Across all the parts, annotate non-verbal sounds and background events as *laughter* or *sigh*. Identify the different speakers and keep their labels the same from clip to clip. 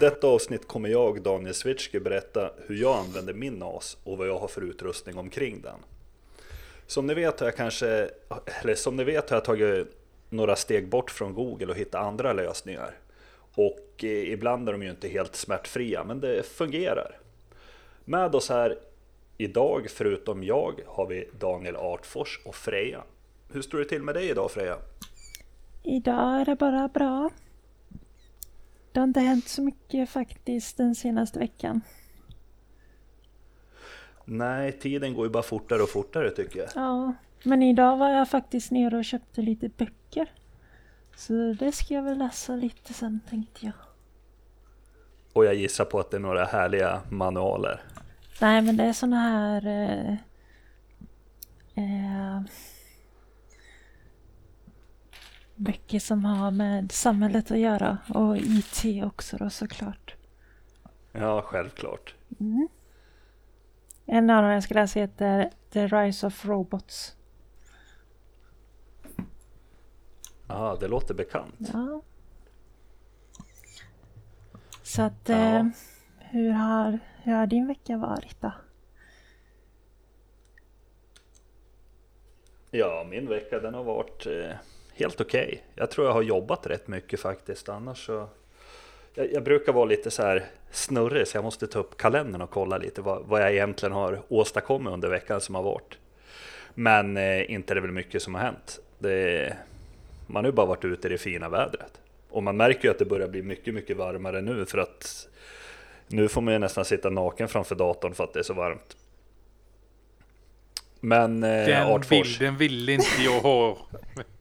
Speaker 1: detta avsnitt kommer jag, Daniel Switchke, berätta hur jag använder min NAS och vad jag har för utrustning omkring den. Som ni vet har jag kanske, eller som ni vet har jag tagit några steg bort från Google och hittat andra lösningar. Och eh, ibland är de ju inte helt smärtfria, men det fungerar. Med oss här idag, förutom jag, har vi Daniel Artfors och Freja. Hur står det till med dig idag Freja?
Speaker 2: Idag är det bara bra. Det har inte hänt så mycket faktiskt den senaste veckan.
Speaker 1: Nej, tiden går ju bara fortare och fortare tycker jag.
Speaker 2: Ja, men idag var jag faktiskt nere och köpte lite böcker. Så det ska jag väl läsa lite sen tänkte jag.
Speaker 1: Och jag gissar på att det är några härliga manualer.
Speaker 2: Nej, men det är såna här... Eh, eh, böcker som har med samhället att göra och IT också då såklart.
Speaker 1: Ja, självklart.
Speaker 2: Mm. En av dem jag ska läsa heter The Rise of Robots.
Speaker 1: Ja, det låter bekant.
Speaker 2: Ja. Så att,
Speaker 1: Ja.
Speaker 2: eh, hur, har, hur har din vecka varit då?
Speaker 1: Ja, min vecka den har varit eh, helt okej. Jag tror jag har jobbat rätt mycket faktiskt. Annars så... Jag, jag brukar vara lite så här snurrig så jag måste ta upp kalendern och kolla lite vad, vad jag egentligen har åstadkommit under veckan som har varit. Men eh, inte är det väl mycket som har hänt. Det, man har ju bara varit ute i det fina vädret. Och man märker ju att det börjar bli mycket, mycket varmare nu för att nu får man ju nästan sitta naken framför datorn för att det är så varmt. Men eh,
Speaker 3: Den
Speaker 1: Artfors,
Speaker 3: bilden ville inte jag ha. *laughs*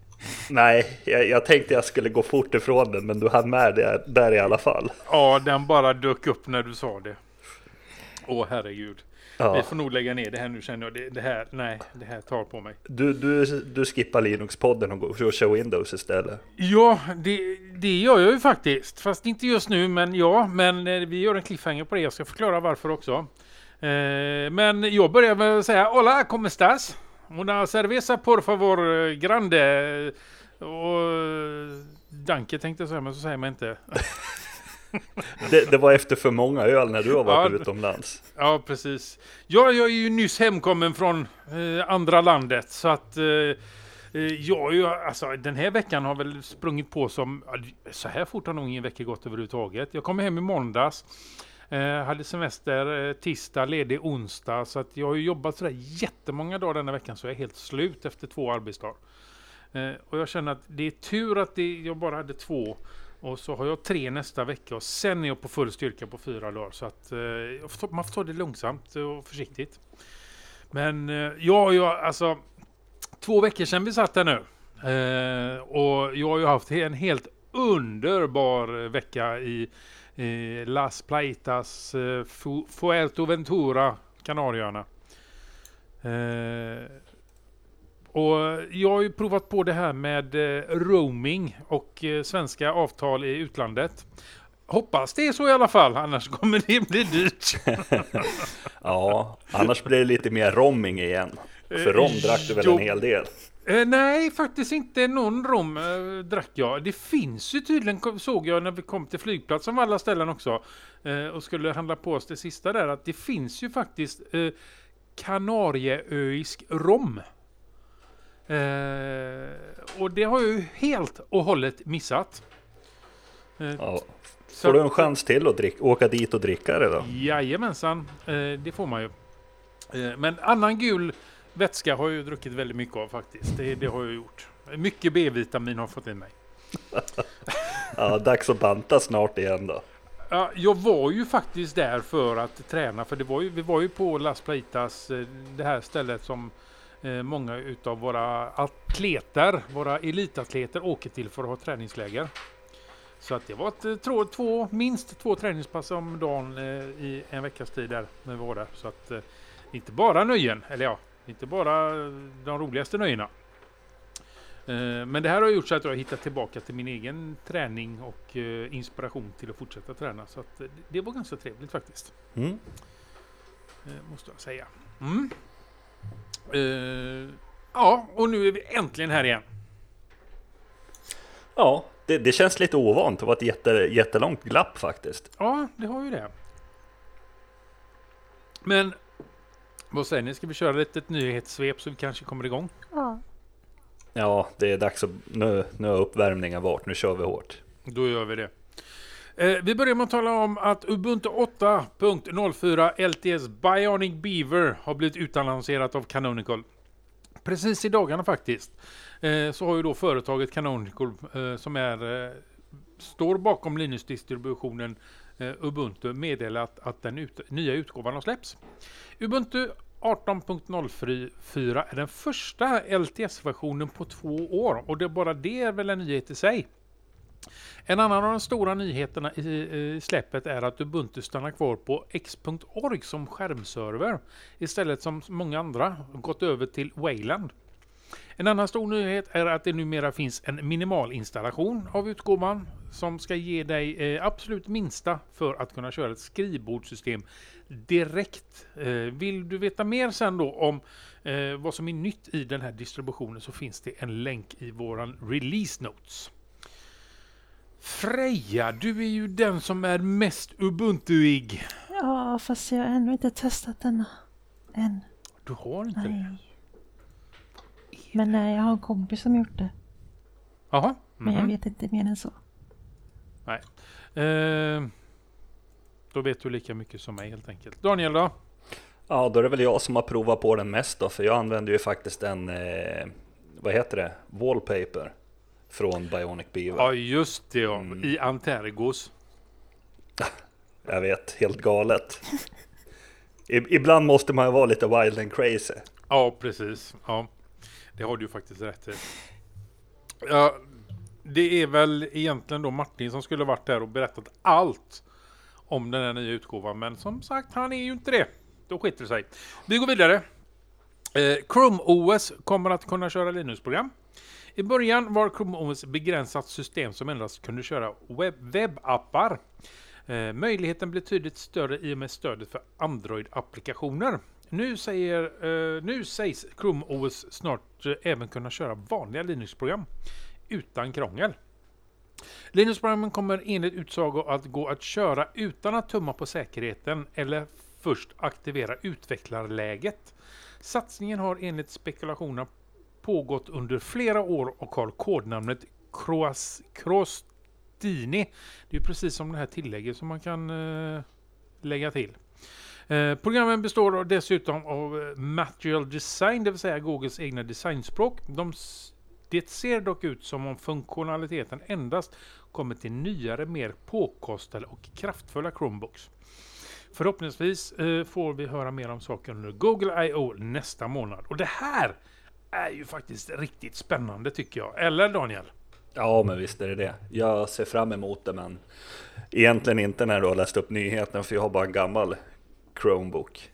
Speaker 1: nej, jag, jag tänkte jag skulle gå fort ifrån den, men du hann med det där i alla fall.
Speaker 3: Ja, den bara dök upp när du sa det. Åh herregud. Vi
Speaker 1: Ja.
Speaker 3: får nog lägga ner det här nu känner jag. Det, det här, nej, det här tar på mig.
Speaker 1: Du, du, du skippar Linux-podden och går och kör Windows istället.
Speaker 3: Ja, det, det gör jag ju faktiskt. Fast inte just nu, men ja. Men eh, vi gör en cliffhanger på det. Jag ska förklara varför också. Eh, men jag börjar med att säga Hola, ¿cómo estás? Una cerveza por favor, eh, grande. Och danke tänkte jag säga, men så säger man inte. *laughs*
Speaker 1: Det, det var efter för många öl när du har varit
Speaker 3: Ja.
Speaker 1: utomlands.
Speaker 3: Ja, precis. Ja, jag är ju nyss hemkommen från eh, andra landet, så att eh, eh, jag är ju, alltså den här veckan har väl sprungit på som, ja, så här fort har nog ingen vecka gått överhuvudtaget. Jag kom hem i måndags, eh, hade semester eh, tisdag, ledig onsdag, så att jag har ju jobbat sådär jättemånga dagar denna veckan, så jag är helt slut efter två arbetsdagar. Eh, och jag känner att det är tur att det, jag bara hade två och så har jag tre nästa vecka och sen är jag på full styrka på fyra dagar. Så att eh, man får ta det långsamt och försiktigt. Men eh, ja, jag, alltså två veckor sedan vi satt här nu. Eh, och jag har ju haft en helt underbar vecka i eh, Las Plaitas, eh, Fu- Fuerteventura, Kanarieöarna. Eh, och jag har ju provat på det här med eh, roaming och eh, svenska avtal i utlandet. Hoppas det är så i alla fall, annars kommer det bli dyrt. *laughs*
Speaker 1: Ja, annars blir det lite mer romming igen. För
Speaker 3: Eh,
Speaker 1: rom drack du väl en hel del?
Speaker 3: Eh, nej, faktiskt inte någon rom eh, drack jag. Det finns ju tydligen, såg jag när vi kom till flygplatsen av alla ställen också, eh, och skulle handla på oss det sista där, att det finns ju faktiskt eh, Kanarieöisk rom. Eh, och det har jag ju helt och hållet missat. Eh,
Speaker 1: Ja. Får du en chans till att drick, åka dit och dricka det då?
Speaker 3: Jajamensan, eh, det får man ju. Eh, men annan gul vätska har jag ju druckit väldigt mycket av faktiskt. Det, det har jag gjort. Mycket B-vitamin har fått i mig. *laughs*
Speaker 1: Ja, dags att banta snart igen då.
Speaker 3: Ja, jag var ju faktiskt där för att träna, för det var ju, vi var ju på Las Plaitas, eh, det här stället som eh, många utav våra atleter, våra elitatleter åker till för att ha träningsläger. Så att det var ett, eh, två, två, minst två träningspass om dagen i en veckas tid där när vi var där. Så att inte bara nöjen, eller ja, inte bara de roligaste nöjena. Eh, Men det här har gjort så att jag har hittat tillbaka till min egen träning och eh, inspiration till att fortsätta träna. Så eh, det var ganska trevligt faktiskt.
Speaker 1: Mm.
Speaker 3: Måste jag säga. Mm. Ja, och nu är vi äntligen här igen.
Speaker 1: Ja, det, det känns lite ovant. Det var ett jätte, jättelångt glapp faktiskt.
Speaker 3: Ja, det har ju det. Men vad säger ni? Ska vi köra lite ett nyhetssvep så vi kanske kommer igång?
Speaker 2: Ja.
Speaker 1: Ja, det är dags att... Nu, nu har uppvärmningen varit. Nu kör vi hårt.
Speaker 3: Då gör vi det. Eh, vi börjar med att tala om att Ubuntu 8.04 LTS Bionic Beaver har blivit utannonserat av Canonical. Precis i dagarna faktiskt. Eh, så har ju då företaget Canonical eh, som är, eh, står bakom Linux-distributionen eh, Eh, Ubuntu meddelat att den ut, nya utgåvan har släppts. Ubuntu 18.04 är den första LTS-versionen på två år och det bara det är väl en nyhet i sig. En annan av de stora nyheterna i, i släppet är att Ubuntu stannar kvar på x.org som skärmserver istället som många andra gått över till Wayland. En annan stor nyhet är att det numera finns en minimalinstallation av utgåvan som ska ge dig eh, absolut minsta för att kunna köra ett skrivbordssystem direkt. Eh, vill du veta mer sen då om eh, vad som är nytt i den här distributionen så finns det en länk i våran release notes. Freja, du är ju den som är mest Ubuntuig.
Speaker 2: Ja, fast jag har ännu inte testat denna. Än.
Speaker 3: Du har inte det?
Speaker 2: Nej. Men nej, jag har en kompis som gjort det.
Speaker 3: Jaha.
Speaker 2: Men jag
Speaker 3: mhm.
Speaker 2: vet inte mer än så.
Speaker 3: Eh, då vet du lika mycket som mig helt enkelt. Daniel då?
Speaker 1: Ja, då är det väl jag som har provat på den mest då, för jag använder ju faktiskt en, eh, vad heter det, Wallpaper från Bionic Beaver.
Speaker 3: Ja, just det ja.
Speaker 1: Mm.
Speaker 3: I Antergos. *laughs*
Speaker 1: Jag vet, helt galet. Ibland måste man ju vara lite wild and crazy.
Speaker 3: Ja, precis. Ja, det har du ju faktiskt rätt i. Ja, det är väl egentligen då Martin som skulle varit där och berättat allt om den här nya utgåvan. Men som sagt, han är ju inte det. Då skiter det sig. Vi går vidare. Eh, Chrome OS kommer att kunna köra Linux-program. I början var Chrome OS begränsat system som endast kunde köra webb webbappar. Eh, möjligheten blir tydligt större i och med stödet för Android-applikationer. Nu, säger, eh, nu sägs Chrome OS snart eh, även kunna köra vanliga Linux-program utan krångel. Linux-programmen kommer enligt utsago att gå att köra utan att tumma på säkerheten eller först aktivera utvecklarläget. Satsningen har enligt spekulationer pågått under flera år och har kodnamnet Croas- Crostini. Det är ju precis som det här tillägget som man kan eh, lägga till. Eh, programmen består dessutom av eh, Material Design, det vill säga Googles egna designspråk. De, det ser dock ut som om funktionaliteten endast kommer till nyare, mer påkostade och kraftfulla Chromebooks. Förhoppningsvis eh, får vi höra mer om saken under Google I.O. nästa månad. Och det här är ju faktiskt riktigt spännande tycker jag. Eller Daniel?
Speaker 1: Ja, men visst är det det. Jag ser fram emot det, men egentligen inte när du har läst upp nyheten, för jag har bara en gammal Chromebook.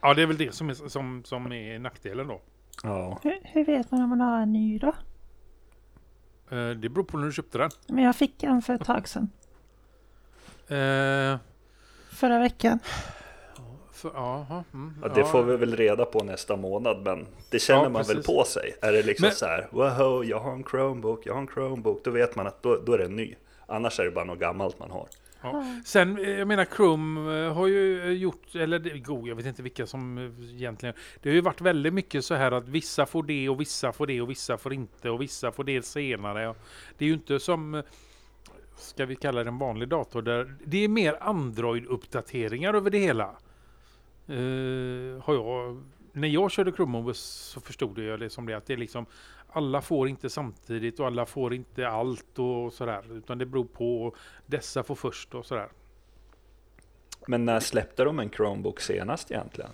Speaker 3: Ja, det är väl det som är, som, som är nackdelen då.
Speaker 1: Ja,
Speaker 2: Hur, hur vet man om man har en ny då?
Speaker 3: Eh, det beror på när du köpte den.
Speaker 2: Men jag fick en för ett tag sedan.
Speaker 3: Eh,
Speaker 2: Förra veckan.
Speaker 3: för, aha, mm,
Speaker 1: ja, det
Speaker 3: ja.
Speaker 1: får vi väl reda på nästa månad, men det känner
Speaker 3: Ja,
Speaker 1: man väl på sig. Är det liksom
Speaker 3: Men-
Speaker 1: så här, wow, jag har en Chromebook, jag har en Chromebook, då vet man att då, då är det en ny. Annars är det bara något gammalt man har.
Speaker 3: Ja. Sen, eh, jag menar Chrome eh, har ju eh, gjort, eller go, jag vet inte vilka som egentligen, det har ju varit väldigt mycket så här att vissa får det och vissa får det och vissa får inte och vissa får det senare. Det är ju inte som, ska vi kalla det en vanlig dator, där det är mer Android-uppdateringar över det hela. Eh, har jag, när jag körde Chrome OS så förstod jag det som det att det är liksom alla får inte samtidigt och alla får inte allt och sådär. Utan det beror på. Dessa får först och sådär.
Speaker 1: Men när släppte de en Chromebook senast egentligen?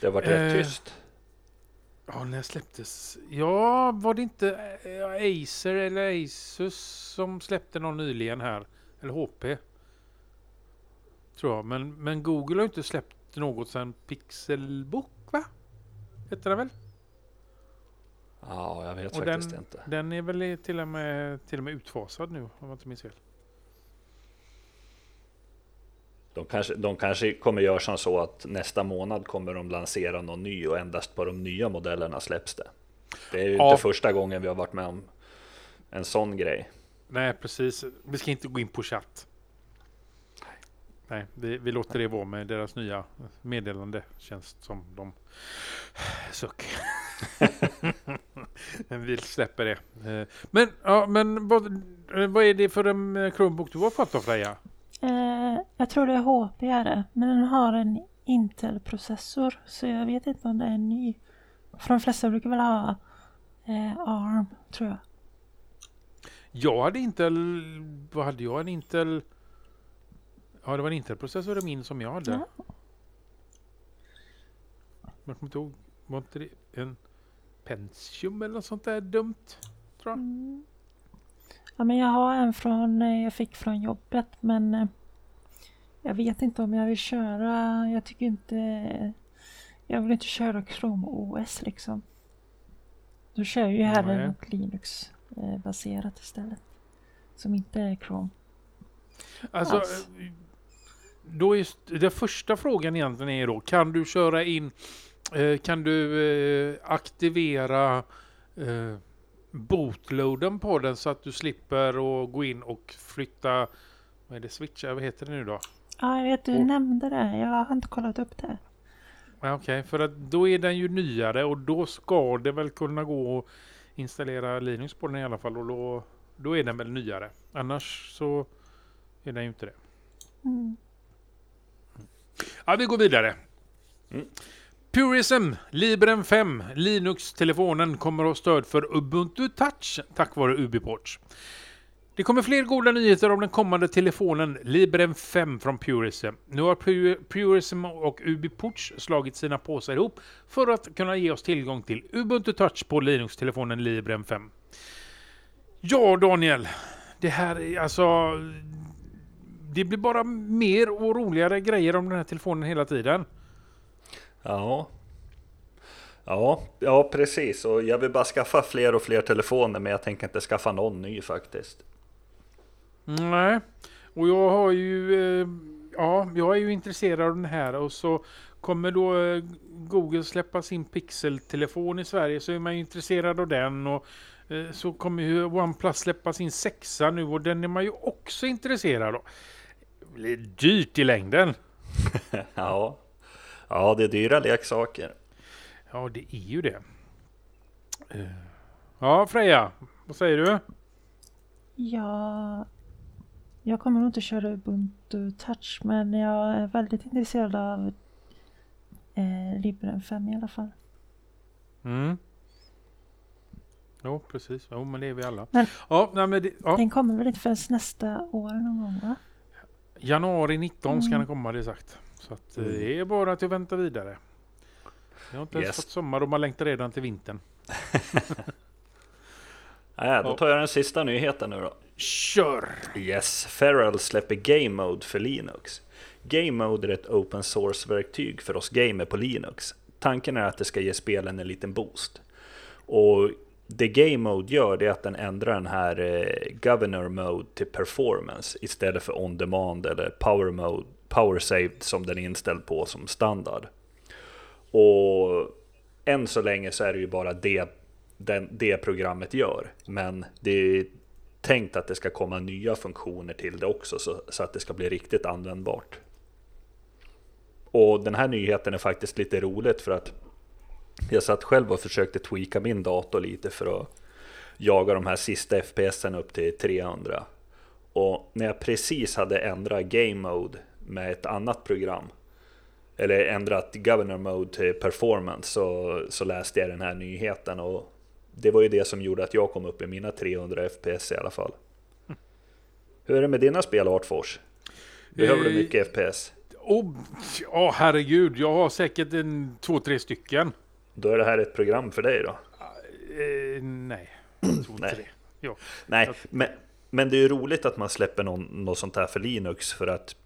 Speaker 1: Det har varit rätt
Speaker 3: Eh,
Speaker 1: tyst.
Speaker 3: Ja, när släpptes? Ja, var det inte eh, Acer eller Asus som släppte någon nyligen här? Eller HP? Tror jag. Men, men Google har inte släppt något sedan Pixelbook, va? Heter det väl?
Speaker 1: Ja, jag vet
Speaker 3: och
Speaker 1: faktiskt
Speaker 3: den-
Speaker 1: inte.
Speaker 3: Den är väl till och med, till och med utfasad nu, om jag inte minns fel.
Speaker 1: De kanske, de kanske kommer göra som så att nästa månad kommer de lansera någon ny och endast på de nya modellerna släpps det. Det är ju
Speaker 3: Ja.
Speaker 1: inte första gången vi har varit med om en sån grej.
Speaker 3: Nej, precis. Vi ska inte gå in på chatt. Nej, vi, vi låter det vara med deras nya meddelande. Känns som de suck. *laughs* men vi släpper det. Eh, Men, ja, men vad, eh, vad är det för en eh, Chromebook du har fått då Freja?
Speaker 2: Eh, jag tror det är HP är det. Men den har en Intel-processor. Så jag vet inte om det är ny. För de flesta brukar väl ha eh, ARM tror jag.
Speaker 3: Jag hade Intel, vad hade jag? En Intel, ja det var en Intel-processor i min som jag hade.
Speaker 2: Ja.
Speaker 3: Men jag kommer inte ihåg, var inte det en Pentium eller något sånt där dumt? Tror jag.
Speaker 2: Mm. Ja men jag har en från, eh, jag fick från jobbet men eh, jag vet inte om jag vill köra, jag tycker inte, jag vill inte köra Chrome OS liksom. Då kör ju hellre
Speaker 3: Nej.
Speaker 2: något Linux eh, baserat istället. Som inte är Chrome.
Speaker 3: Alltså,
Speaker 2: Alls.
Speaker 3: Då är den första frågan egentligen är då, kan du köra in, eh, kan du eh, aktivera eh, bootloaden på den så att du slipper att gå in och flytta, vad är det, switcha, vad heter det nu då?
Speaker 2: Ja jag vet du
Speaker 3: Och-
Speaker 2: nämnde det, jag har inte kollat upp det.
Speaker 3: Okej, för att då är den ju nyare och då ska det väl kunna gå att installera Linux på den i alla fall och då, då är den väl nyare. Annars så är den ju inte det.
Speaker 2: Mm.
Speaker 3: Ja, vi går vidare.
Speaker 1: Mm.
Speaker 3: Purism Librem 5 Linux-telefonen kommer att ha stöd för Ubuntu Touch tack vare UbiPorts. Det kommer fler goda nyheter om den kommande telefonen Librem 5 från Purism. Nu har Purism och UbiPorts slagit sina påsar ihop för att kunna ge oss tillgång till Ubuntu Touch på Linux-telefonen Librem 5. Ja, Daniel. Det här är alltså... Det blir bara mer och roligare grejer om den här telefonen hela tiden.
Speaker 1: Ja. Ja, ja precis. Och jag vill bara skaffa fler och fler telefoner men jag tänker inte skaffa någon ny faktiskt.
Speaker 3: Nej, och jag har ju... Eh, ja, jag är ju intresserad av den här och så kommer då eh, Google släppa sin Pixel-telefon i Sverige så är man ju intresserad av den och eh, så kommer ju OnePlus släppa sin sexa nu och den är man ju också intresserad av. Det blir dyrt i längden. *laughs*
Speaker 1: Ja. Ja, det är dyra leksaker.
Speaker 3: Ja, det är ju det. Eh, Ja, Freja, vad säger du?
Speaker 2: Ja, jag kommer nog inte köra Ubuntu Touch men jag är väldigt intresserad av eh, Librem 5 i alla fall.
Speaker 3: Mm. Jo, precis. Jo, men det är vi alla.
Speaker 2: Men-
Speaker 3: ja, nej, men det, ja.
Speaker 2: Den kommer väl inte förrän nästa år någon gång va?
Speaker 3: Januari 19 ska
Speaker 2: Mm.
Speaker 3: den komma, det är sagt. Så att, eh,
Speaker 1: Mm.
Speaker 3: det är bara att vänta vidare. Jag har inte ens
Speaker 1: Yes.
Speaker 3: fått sommar och man längtar redan till vintern. *laughs*
Speaker 1: Nej, då tar jag den sista nyheten nu då.
Speaker 3: Kör!
Speaker 1: Yes, Feral släpper Game Mode för Linux. Game Mode är ett open source-verktyg för oss gamer på Linux. Tanken är att det ska ge spelen en liten boost. Och det Game Mode gör är att den ändrar den här eh, Governor Mode till Performance istället för On Demand eller Power Mode, Power Saved som den är inställd på som standard. Och än så länge så är det ju bara det den, det programmet gör. Men det är tänkt att det ska komma nya funktioner till det också så, så att det ska bli riktigt användbart. Och den här nyheten är faktiskt lite roligt för att jag satt själv och försökte tweaka min dator lite för att jaga de här sista FPSen upp till 300. Och när jag precis hade ändrat Game Mode med ett annat program eller ändrat Governor Mode till Performance så, så läste jag den här nyheten och det var ju det som gjorde att jag kom upp i mina 300 FPS i alla fall. Hur är det med dina spel Artfors? Behöver du
Speaker 3: Eh,
Speaker 1: mycket FPS?
Speaker 3: Oh, ja, herregud. Jag har säkert en två, tre stycken.
Speaker 1: Då är det här ett program för dig då?
Speaker 3: Eh, nej. Två,
Speaker 1: Nej.
Speaker 3: tre. Ja.
Speaker 1: Nej, men, men det är ju roligt att man släpper någon, något sånt här för Linux för att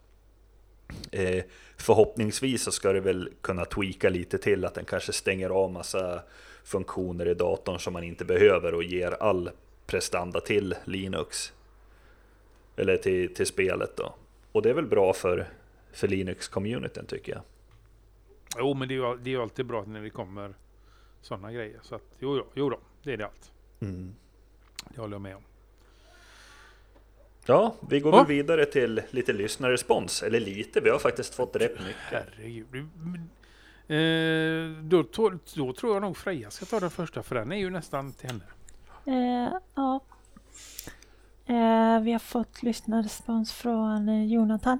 Speaker 1: eh, förhoppningsvis så ska det väl kunna tweaka lite till att den kanske stänger av massa funktioner i datorn som man inte behöver och ger all prestanda till Linux. Eller till, till spelet då. Och det är väl bra för, för Linux-communityn tycker jag.
Speaker 3: Jo, men det är, ju, det är ju alltid bra när det kommer sådana grejer. Så att, jo, jo, jo då, det är det allt.
Speaker 1: Mm.
Speaker 3: Det håller jag med om.
Speaker 1: Ja, vi går
Speaker 3: Ja.
Speaker 1: vidare till lite lyssnarrespons. Eller lite, vi har faktiskt fått rätt mycket.
Speaker 3: Herregud. Eh, då, to- då tror jag nog Freja ska ta den första för den är ju nästan till henne.
Speaker 2: Eh, ja. Eh, vi har fått lyssnarrespons från eh, Jonathan.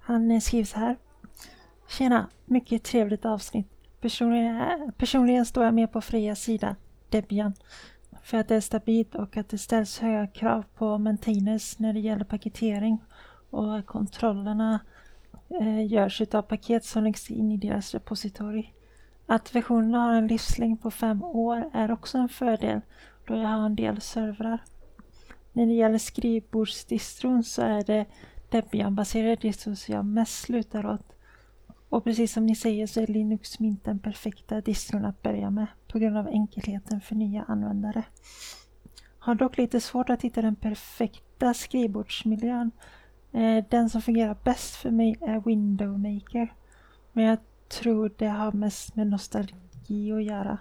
Speaker 2: Han skriver så här. Tjena, mycket trevligt avsnitt. Personligen, personligen står jag med på Frejas sida, Debian. För att det är stabilt och att det ställs höga krav på maintainers när det gäller paketering. Och att kontrollerna eh, görs utav paket som läggs in i deras repository. Att versionerna har en livslängd på fem år är också en fördel då jag har en del servrar. När det gäller skrivbordsdistron så är det Debian-baserade distros jag mest slutar åt. Och precis som ni säger så är Linux Mint den perfekta distron att börja med på grund av enkelheten för nya användare. Har dock lite svårt att hitta den perfekta skrivbordsmiljön. Eh, den som fungerar bäst för mig är Window Maker. Men jag tror det har mest med nostalgi att göra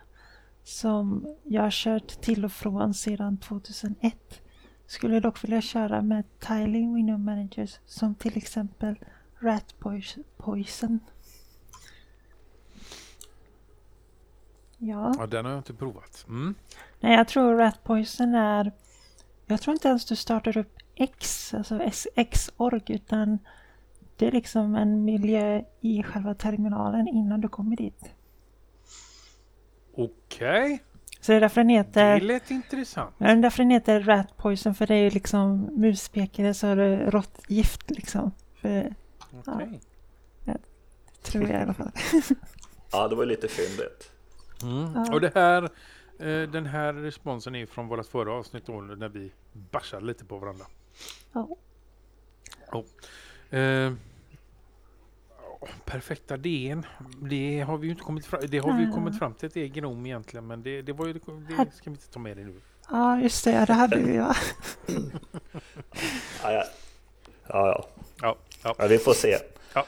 Speaker 2: som jag har kört till och från sedan 2001. Skulle dock vilja köra med Tiling Window Managers som till exempel Rat Poison. Ja,
Speaker 3: Ja, den har jag inte provat. Mm.
Speaker 2: nej jag tror Rat Poison är... Jag tror inte ens du startar upp X, alltså Xorg, utan det är liksom en miljö i själva terminalen innan du kommer dit.
Speaker 3: Okej,
Speaker 2: Så det är därför den
Speaker 3: det
Speaker 2: heter...
Speaker 3: lät intressant.
Speaker 2: Ja, det är därför den heter Rat Poison, för det är ju liksom muspekare så är det råttgift liksom. För,
Speaker 3: Okej.
Speaker 2: tror jag i alla fall. *laughs*
Speaker 1: Ja, det var lite fyndigt.
Speaker 3: Mm.
Speaker 2: Ja.
Speaker 3: Och det här, eh, den här responsen är från vårt förra avsnitt då, när vi barsade lite på varandra.
Speaker 2: Ja.
Speaker 3: Eh, perfekta DN, det har vi ju inte kommit fram Det har vi kommit fram till ett är Gnome egentligen, men det, det var ju, det ska vi inte ta med det nu.
Speaker 2: ja, just det. Det hade vi ja.
Speaker 1: Ja, ja. Ja, ja.
Speaker 3: Ja, ja.
Speaker 1: ja, vi får se.
Speaker 3: Ja.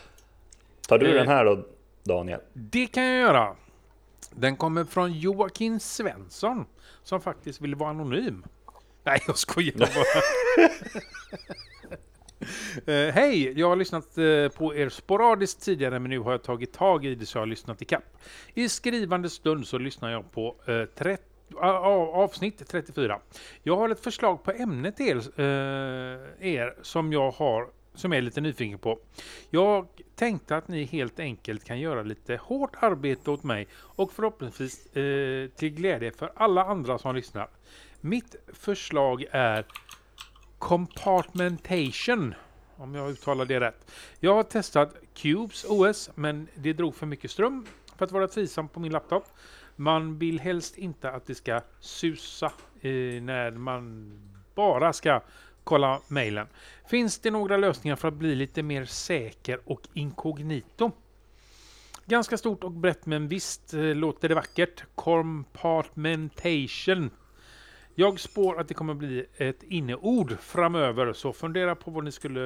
Speaker 1: Tar du
Speaker 3: Eh.
Speaker 1: den här då, Daniel?
Speaker 3: Det kan jag göra. Den kommer från Joakim Svensson som faktiskt vill vara anonym. Nej, jag skojar bara. *laughs* Eh, Hej! Jag har lyssnat eh, på er sporadiskt tidigare men nu har jag tagit tag i det så jag har lyssnat i kapp. I skrivande stund så lyssnar jag på eh, 30 a- a- avsnitt 34. Jag har ett förslag på ämne till er, eh, er som jag har som jag är lite nyfiken på. Jag tänkte att ni helt enkelt kan göra lite hårt arbete åt mig och förhoppningsvis eh, till glädje för alla andra som lyssnar. Mitt förslag är Compartmentation. Om jag uttalar det rätt. Jag har testat Cubes OS men det drog för mycket ström för att vara trivsam på min laptop. Man vill helst inte att det ska susa eh, när man bara ska kolla mejlen. Finns det några lösningar för att bli lite mer säker och inkognito? Ganska stort och brett men visst eh, låter det vackert. Compartmentation. Jag spår att det kommer bli ett inneord framöver så fundera på vad ni skulle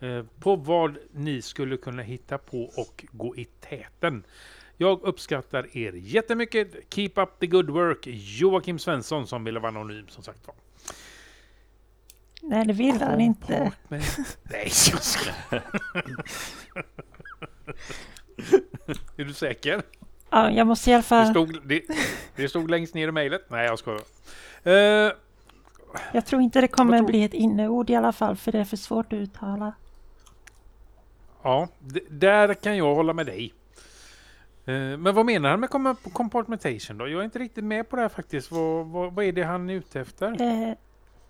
Speaker 3: eh, på vad ni skulle kunna hitta på och gå i täten. Jag uppskattar er jättemycket. Keep up the good work. Joakim Svensson som ville vara anonym som sagt var.
Speaker 2: Nej, det vill han inte.
Speaker 3: Compartment- Nej, jag ska... *laughs* Är du säker?
Speaker 2: Ja, jag måste i alla
Speaker 3: Det
Speaker 2: fall...
Speaker 3: stod, det, det stod längst ner i mejlet. Nej, jag skojar. Uh,
Speaker 2: Jag tror inte det kommer
Speaker 3: tror-
Speaker 2: bli ett inneord i alla fall, för det är för svårt att uttala.
Speaker 3: ja, där kan jag hålla med dig. Eh, men vad menar han med com- compartmentation då? Jag är inte riktigt med på det här faktiskt. Vad, vad, vad är det han är ute efter?
Speaker 2: Eh,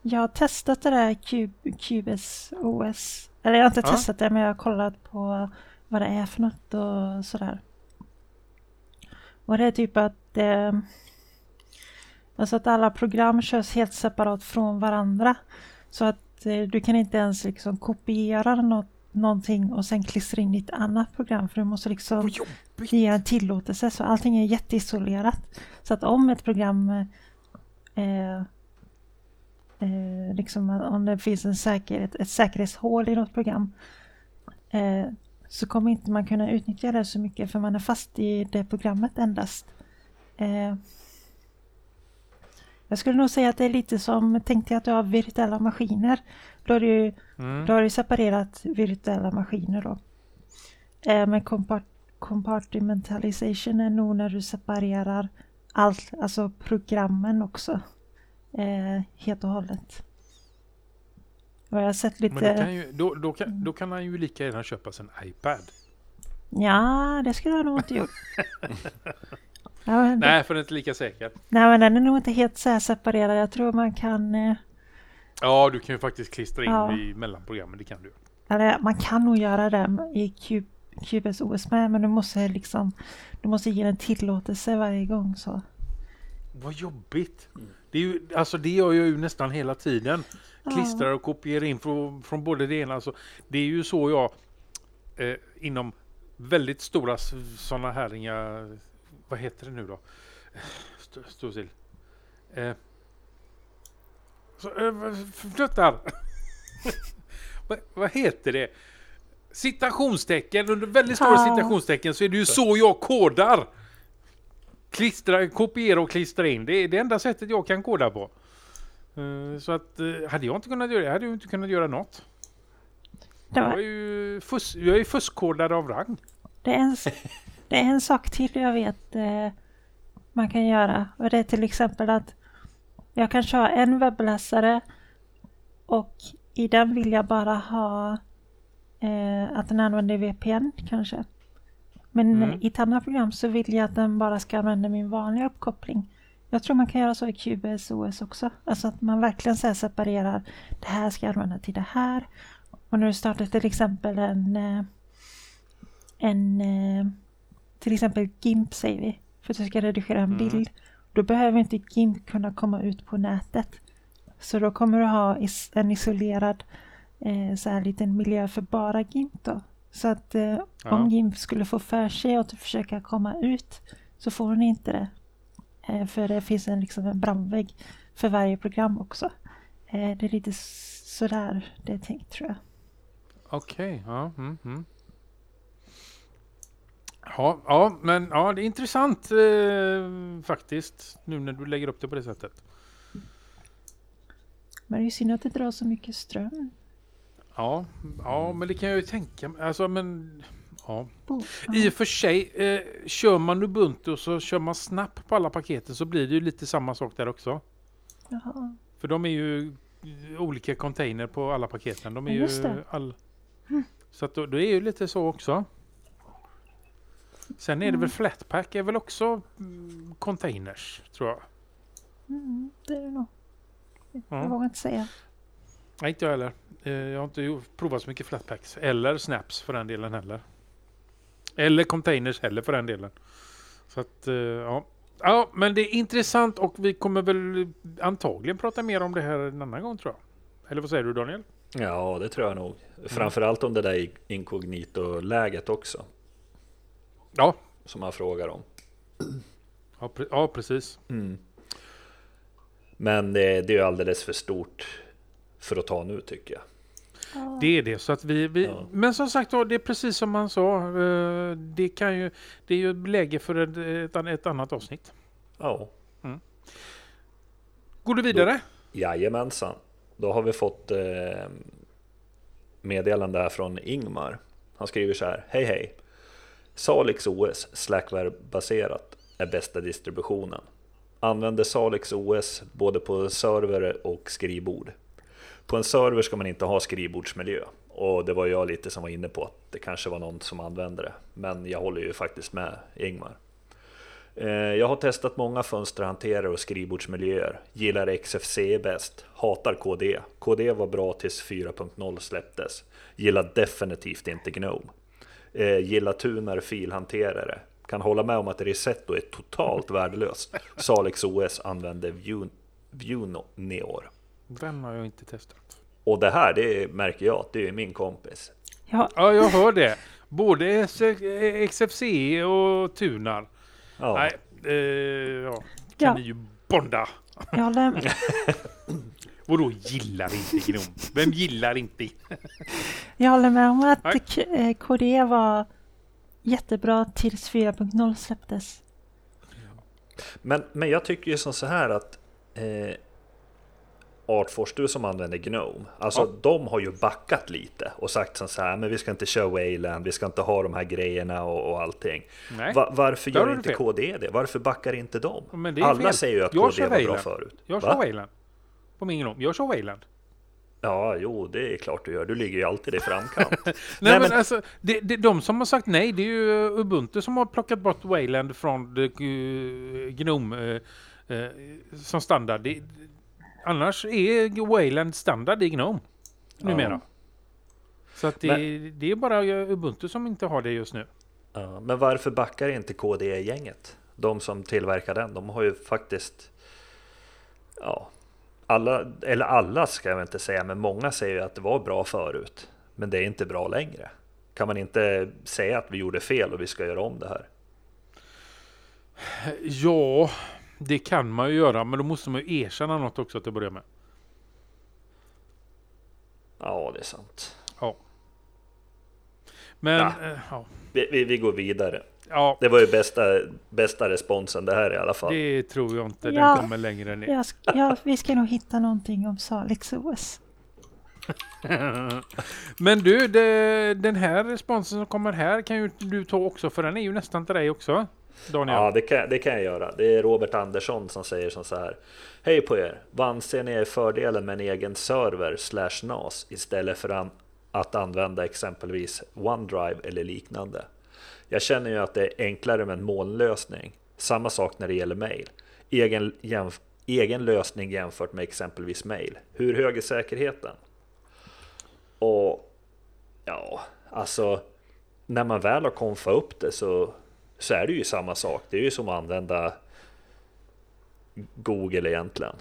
Speaker 2: jag har testat det där Cube, Cubes OS. Eller jag har inte
Speaker 3: Ja.
Speaker 2: testat det, men jag har kollat på vad det är för något och sådär. Och det är typ att... Eh, alltså att alla program körs helt separat från varandra. Så att eh, du kan inte ens liksom kopiera något, någonting och sen klistra in i ett annat program. För du måste liksom ge en tillåtelse så allting är jätteisolerat. Så att om ett program eh, eh, liksom om det finns en säkerhet, ett säkerhetshål i något program eh, så kommer inte man kunna utnyttja det så mycket för man är fast i det programmet endast. Eh, Jag skulle nog säga att det är lite som, tänkte jag att du har virtuella maskiner. Då har du,
Speaker 3: Mm.
Speaker 2: då har du separerat virtuella maskiner då. Eh, men compart compartmentalization är nog när du separerar allt, alltså programmen också. Eh, helt och hållet. Och jag har sett lite...
Speaker 3: Men då kan, ju, då, då, kan, då kan han ju lika gärna köpa sig en iPad.
Speaker 2: Ja, det skulle jag nog inte gjort. *laughs* ja, men,
Speaker 3: Nej, för det är inte lika säkert.
Speaker 2: nej, men den är nog inte helt så här separerad. Jag tror man kan... Eh,
Speaker 3: Ja, du kan ju faktiskt klistra in
Speaker 2: Ja.
Speaker 3: i mellanprogrammen, det kan du.
Speaker 2: eller man kan nog göra det i Cubes OS med, men du måste liksom... Du måste ge en tillåtelse varje gång så.
Speaker 3: Vad jobbigt! Det, är ju, alltså det gör jag ju nästan hela tiden. Klistrar och kopierar in från, från både det ena. Alltså, det är ju så jag eh, inom väldigt stora sådana här inga... Vad heter det nu då? Stå, stå still. Eh, så, eh, flyttar! *laughs* vad, vad heter det? Citationstecken, under väldigt stora
Speaker 2: Ja.
Speaker 3: citationstecken så är det ju så jag kodar! Klistra, kopiera och klistra in. Det är det enda sättet jag kan koda på. Eh, Så att eh, hade jag inte kunnat göra det, hade jag inte kunnat göra något.
Speaker 2: Det,
Speaker 3: Jag är
Speaker 2: var,
Speaker 3: ju, fusk, jag är ju fuskkodare av rang.
Speaker 2: det, är en, det är en sak till jag vet eh, man kan göra. Och det är till exempel att jag kanske har en webbläsare och i den vill jag bara ha eh, att den använder VPN kanske. Men
Speaker 3: Mm.
Speaker 2: i ett annat program så vill jag att den bara ska använda min vanliga uppkoppling. Jag tror man kan göra så i QBS OS också. Alltså att man verkligen så separerar. Det här ska jag använda till det här. Och när du startar till exempel en, eh, en eh, till exempel GIMP säger vi. För att du ska redigera en
Speaker 3: Mm.
Speaker 2: bild. Då behöver inte GIMP kunna komma ut på nätet. Så då kommer du ha en isolerad eh, så här liten miljö för bara GIMP då. Så att eh, om
Speaker 3: Ja.
Speaker 2: GIMP skulle få för sig att försöka komma ut så får den inte det. Eh, för det finns en, liksom en brandvägg för varje program också. Eh, det är lite sådär det är tänkt tror jag.
Speaker 3: Okej, ja. Mm, mm. Ja, ja, men ja, det är intressant eh, faktiskt. Nu när du lägger upp det på det sättet.
Speaker 2: Men det är ju synd att det drar så mycket ström.
Speaker 3: Ja, ja men det kan jag ju tänka mig. Alltså, men... Ja. I och för sig, eh, kör man Ubuntu så kör man Snap på alla paketen så blir det ju lite samma sak där också.
Speaker 2: Jaha.
Speaker 3: För de är ju olika container på alla paketen. De är
Speaker 2: Ja,
Speaker 3: ju all... Så att då, då är ju lite så också. Sen är det väl Flatpak är väl också mm, containers tror jag.
Speaker 2: Mm, det är det nog. Jag
Speaker 3: Ja.
Speaker 2: vågar inte säga.
Speaker 3: Nej, inte jag heller. Eh, Jag har inte provat så mycket Flatpaks. Eller Snaps för den delen heller. Eller containers heller för den delen. Så att, eh, ja. Ja, men det är intressant och vi kommer väl antagligen prata mer om det här en annan gång tror jag. Eller vad säger du Daniel?
Speaker 1: Ja, det tror jag nog. Framförallt om det där inkognito-läget också,
Speaker 3: Ja,
Speaker 1: som han frågar om.
Speaker 3: ja, pre- ja precis.
Speaker 1: Mm. Men det, det är ju alldeles för stort för att ta nu tycker jag.
Speaker 2: Ja.
Speaker 3: Det är det. Så att vi, vi,
Speaker 1: Ja.
Speaker 3: Men som sagt var, det är precis som man sa. eh, Det, kan ju, det är ju läge för ett, ett, an- ett annat avsnitt.
Speaker 1: Ja,
Speaker 3: Går du vidare?
Speaker 1: jajamensan. Då har vi fått eh, meddelande här från Ingmar. Han skriver så här. Hej hej! Salix OS Slackware-baserat är bästa distributionen. Använder Salix OS både på server och skrivbord. På en server ska man inte ha skrivbordsmiljö. Och det var jag lite som var inne på att det kanske var någon som använde det. Men jag håller ju faktiskt med Ingmar. Eh, jag har testat många fönsterhanterare och skrivbordsmiljöer. Gillar XFC bäst. Hatar KD. KD var bra tills 4.0 släpptes. Gillar definitivt inte Gnome. Eh, gillar Tuner filhanterare. Kan hålla med om att Risetto är totalt värdelöst. Salix OS använder Vue- Vue Neor.
Speaker 3: Den har jag inte testat.
Speaker 1: Och det här, det märker jag att det är min kompis.
Speaker 2: Ja,
Speaker 3: Ja, jag hör det. Både XFC och Tunar.
Speaker 1: Ja,
Speaker 3: Nej, eh, ja. Kan
Speaker 2: Ja.
Speaker 3: ni ju bonda.
Speaker 2: jag *laughs* håller,
Speaker 3: Vadå gillar inte Gnom? Vem gillar inte? *laughs*
Speaker 2: jag håller med om att. K- eh, KD var jättebra tills 4.0 släpptes.
Speaker 1: Men, men jag tycker ju som så här att eh, Artforce, som använder Gnome, alltså
Speaker 3: Ja.
Speaker 1: de har ju backat lite och sagt så här, men vi ska inte köra Wayland, vi ska inte ha de här grejerna och, och allting. Va, varför
Speaker 3: Där
Speaker 1: gör inte. KD det? Varför backar inte de? Alla
Speaker 3: fel.
Speaker 1: säger ju att
Speaker 3: Jag
Speaker 1: KD var bra
Speaker 3: Wayland.
Speaker 1: förut.
Speaker 3: Jag
Speaker 1: Va?
Speaker 3: kör Wayland. På min Gnome. Jag kör Wayland.
Speaker 1: Ja, jo, det är klart du gör. Du ligger ju alltid i framkant. *laughs*
Speaker 3: Nej,
Speaker 1: Nej,
Speaker 3: men,
Speaker 1: men-
Speaker 3: alltså, det, det, de som har sagt nej, det är ju Ubuntu som har plockat bort Wayland från uh, Gnome eh, eh, som standard. Det, annars är Wayland standard i Gnome numera.
Speaker 1: Ja.
Speaker 3: Så att det, det är bara Ubuntu som inte har det just nu.
Speaker 1: Ja, men varför backar inte KD-gänget? De som tillverkar den, de har ju faktiskt... Ja, alla, eller alla ska jag inte säga, men många säger ju att det var bra förut. Men det är inte bra längre. Kan man inte säga att vi gjorde fel och vi ska göra om det här?
Speaker 3: Ja, det kan man ju göra, men då måste man ju erkänna något också till att börja med.
Speaker 1: Ja, det är sant.
Speaker 3: Ja. Men,
Speaker 1: Ja.
Speaker 3: eh, ja.
Speaker 1: Vi, vi, vi går vidare.
Speaker 3: ja
Speaker 1: Det var ju bästa, bästa responsen det här i alla fall.
Speaker 3: det tror jag inte. Den
Speaker 2: Ja.
Speaker 3: kommer längre ner.
Speaker 2: Ja, vi ska nog hitta någonting om Salix OS. *laughs*
Speaker 3: Men du, det, den här responsen som kommer här kan ju du ta också, för den är ju nästan till dig också. Daniel.
Speaker 1: Ja, det kan, det kan jag göra. Det är Robert Andersson som säger som så här. Hej på er! Vad anser ni är fördelen med en egen server slash NAS istället för an, att använda exempelvis OneDrive eller liknande? Jag känner ju att det är enklare med en molnlösning. Samma sak när det gäller mail. Egen, jämf, egen lösning jämfört med exempelvis mail. Hur hög är säkerheten? Och ja, alltså när man väl har konfa upp det så, så är det ju samma sak. Det är ju som att använda Google egentligen.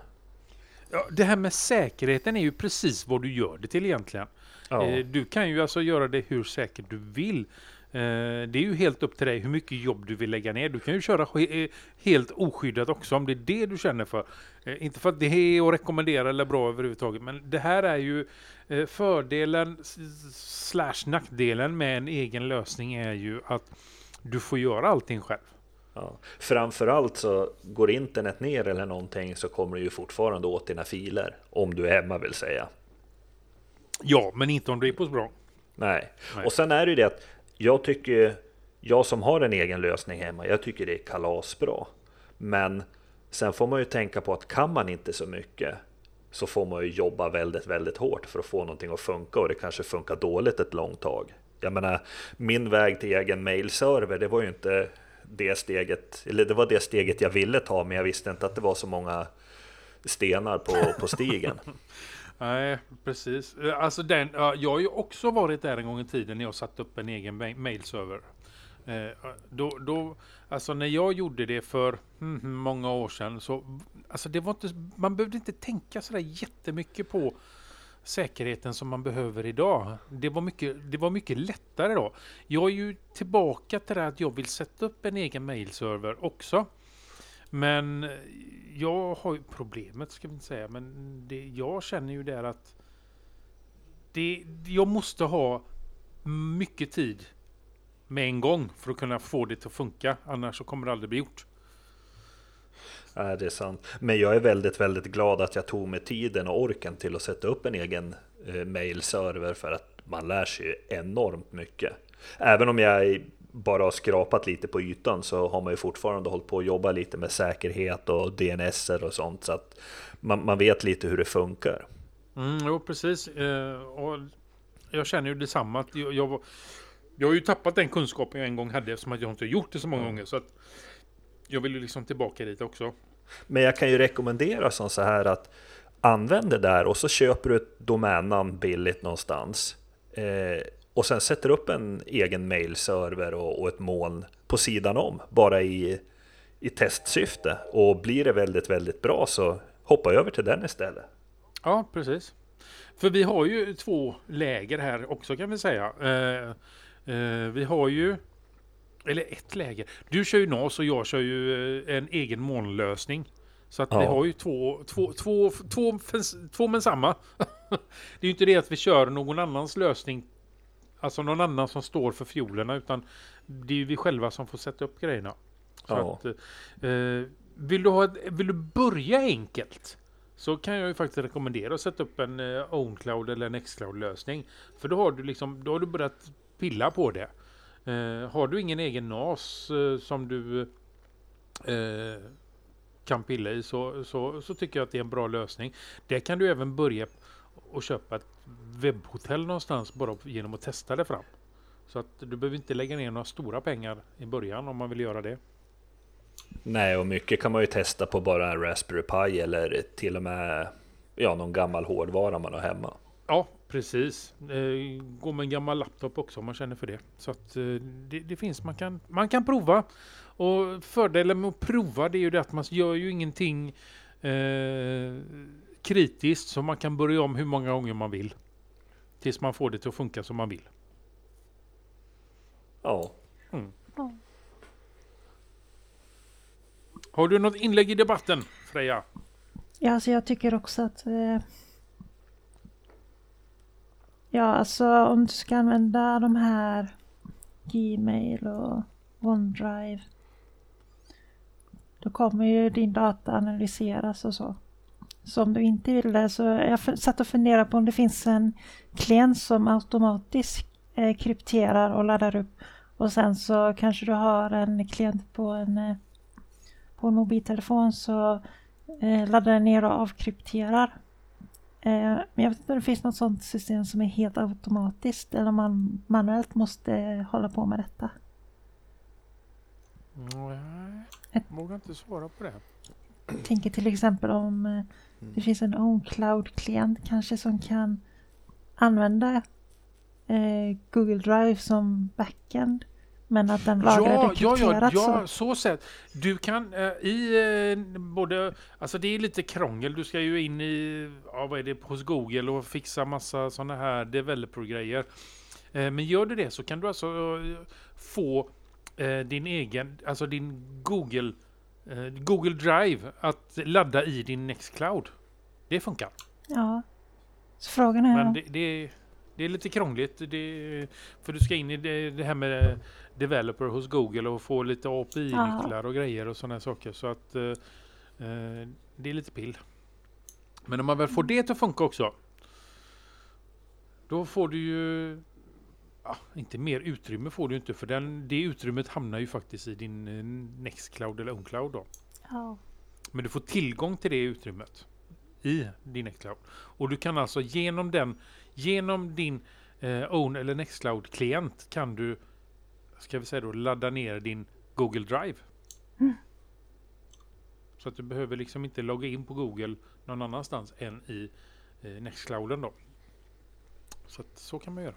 Speaker 3: Ja, det här med säkerheten är ju precis vad du gör det till egentligen.
Speaker 1: Ja.
Speaker 3: Eh, Du kan ju alltså göra det hur säkert du vill. Eh, Det är ju helt upp till dig hur mycket jobb du vill lägga ner. Du kan ju köra eh, helt oskyddat också om det är det du känner för. Inte för att det är att rekommendera eller bra överhuvudtaget, men det här är ju fördelen slash nackdelen med en egen lösning är ju att du får göra allting själv.
Speaker 1: Ja. Framförallt så går internet ner eller någonting så kommer du ju fortfarande åt dina filer. Om du är hemma vill säga.
Speaker 3: Ja, men inte om det är på bra.
Speaker 1: Nej.
Speaker 3: Nej.
Speaker 1: Och sen är det ju det att jag tycker, jag som har en egen lösning hemma, jag tycker det är kalasbra. Men sen får man ju tänka på att kan man inte så mycket så får man ju jobba väldigt, väldigt hårt för att få någonting att funka och det kanske funkar dåligt ett långt tag. Jag menar, min väg till egen mailserver, det var ju inte det steget, eller det var det steget jag ville ta, men jag visste inte att det var så många stenar på, på stigen. *laughs*
Speaker 3: Nej, precis. Alltså den, jag har ju också varit där en gång i tiden när jag satte upp en egen mailserver. Eh, då, då, alltså när jag gjorde det för mm, många år sedan så, alltså det var inte, man behövde inte tänka sådär jättemycket på säkerheten som man behöver idag. Det var mycket, det var mycket lättare då. Jag är ju tillbaka till det att jag vill sätta upp en egen mailserver också. Men eh, jag har ju problemet ska vi inte säga, men det, jag känner ju där att det, jag måste ha mycket tid med en gång för att kunna få det att funka. Annars så kommer det aldrig bli gjort.
Speaker 1: Nej, det är sant. Men jag är väldigt, väldigt glad att jag tog mig tiden och orken till att sätta upp en egen eh, mailserver för att man lär sig enormt mycket. Även om jag bara har skrapat lite på ytan så har man ju fortfarande hållit på att jobba lite med säkerhet och DNS och sånt så att man, man vet lite hur det funkar.
Speaker 3: Mm, jo, precis. Eh, och jag känner ju detsamma. Att jag, jag, jag har ju tappat den kunskapen jag en gång hade eftersom att jag inte har gjort det så många gånger. Så att jag vill ju liksom tillbaka dit också.
Speaker 1: Men jag kan ju rekommendera som så här att använd det där och så köper du ett domännamn billigt någonstans. Eh, och sen sätter upp en egen mailserver och, och ett moln på sidan om, bara i, i testsyfte. Och blir det väldigt, väldigt bra så hoppa över till den istället.
Speaker 3: Ja, precis. För vi har ju två läger här också kan vi säga. Eh, eh, vi har ju, eller ett läger. Du kör ju NAS och jag kör ju eh, en egen molnlösning. Så att vi
Speaker 1: Ja.
Speaker 3: har ju två, två, två, två, två men samma. *laughs* det är ju inte det att vi kör någon annans lösning, alltså någon annan som står för fiolerna, utan det är ju vi själva som får sätta upp grejerna.
Speaker 1: Ja.
Speaker 3: att, eh, vill du, ha ett, vill du börja enkelt så kan jag ju faktiskt rekommendera att sätta upp en eh, OwnCloud eller en Xcloud-lösning. För då har du liksom, då har du börjat pilla på det. Eh, har du ingen egen NAS eh, som du eh, kan pilla i så, så, så tycker jag att det är en bra lösning. Det kan du även börja och köpa ett webbhotell någonstans bara genom att testa det fram. Så att du behöver inte lägga ner några stora pengar i början om man vill göra det.
Speaker 1: Nej, och mycket kan man ju testa på bara en Raspberry Pi eller till och med ja, någon gammal hårdvara man har hemma.
Speaker 3: Ja, precis. Eh, gå med en gammal laptop också om man känner för det. Så att eh, det, det, finns, man kan, man kan prova. Och fördelen med att prova det är ju det att man gör ju ingenting eh, kritiskt så man kan börja om hur många gånger man vill. Tills man får det till att funka som man vill.
Speaker 1: Ja.
Speaker 3: Mm. Har du något inlägg i debatten, Freja?
Speaker 2: Ja, alltså jag tycker också att... Eh, ja, alltså om du ska använda de här Gmail och OneDrive. Då kommer ju din data analyseras och så. Så om du inte vill det så jag satt och funderade på om det finns en klient som automatiskt eh, krypterar och laddar upp. Och sen så kanske du har en klient på en, eh, på en mobiltelefon så eh, laddar den ner och avkrypterar. Eh, men jag vet inte om det finns något sånt system som är helt automatiskt eller om man manuellt måste hålla på med detta.
Speaker 3: Nej, jag vågar inte svara på det.
Speaker 2: Jag tänker till exempel om eh, det finns en OwnCloud-klient kanske som kan använda eh, Google Drive som backend. Men att den lagrar
Speaker 3: ja,
Speaker 2: det
Speaker 3: ja, ja,
Speaker 2: så.
Speaker 3: ja, så sett. Du kan eh, i eh, både, alltså det är lite krångel. Du ska ju in i, ja vad är det, hos Google och fixa massa sådana här developer-grejer. Eh, men gör du det så kan du alltså eh, få eh, din egen, alltså din Google, eh, Google Drive att ladda i din Nextcloud. Det funkar.
Speaker 2: Ja. Så frågan är...
Speaker 3: Men det, det, det är lite krångligt. Det, för du ska in i det, det här med developer hos Google och få lite API-nycklar och grejer och sådana saker. Så att eh, eh, det är lite pill. Men om man väl får det att funka också. Då får du ju ja, inte mer utrymme får du inte för den, det utrymmet hamnar ju faktiskt i din eh, Nextcloud eller OwnCloud då.
Speaker 2: Ja.
Speaker 3: Men du får tillgång till det utrymmet i din Nextcloud. Och du kan alltså genom den, genom din eh, Own eller Nextcloud-klient kan du, ska vi säga då, ladda ner din Google Drive.
Speaker 2: Mm.
Speaker 3: Så att du behöver liksom inte logga in på Google någon annanstans än i eh, Nextclouden då. Så att så kan man göra.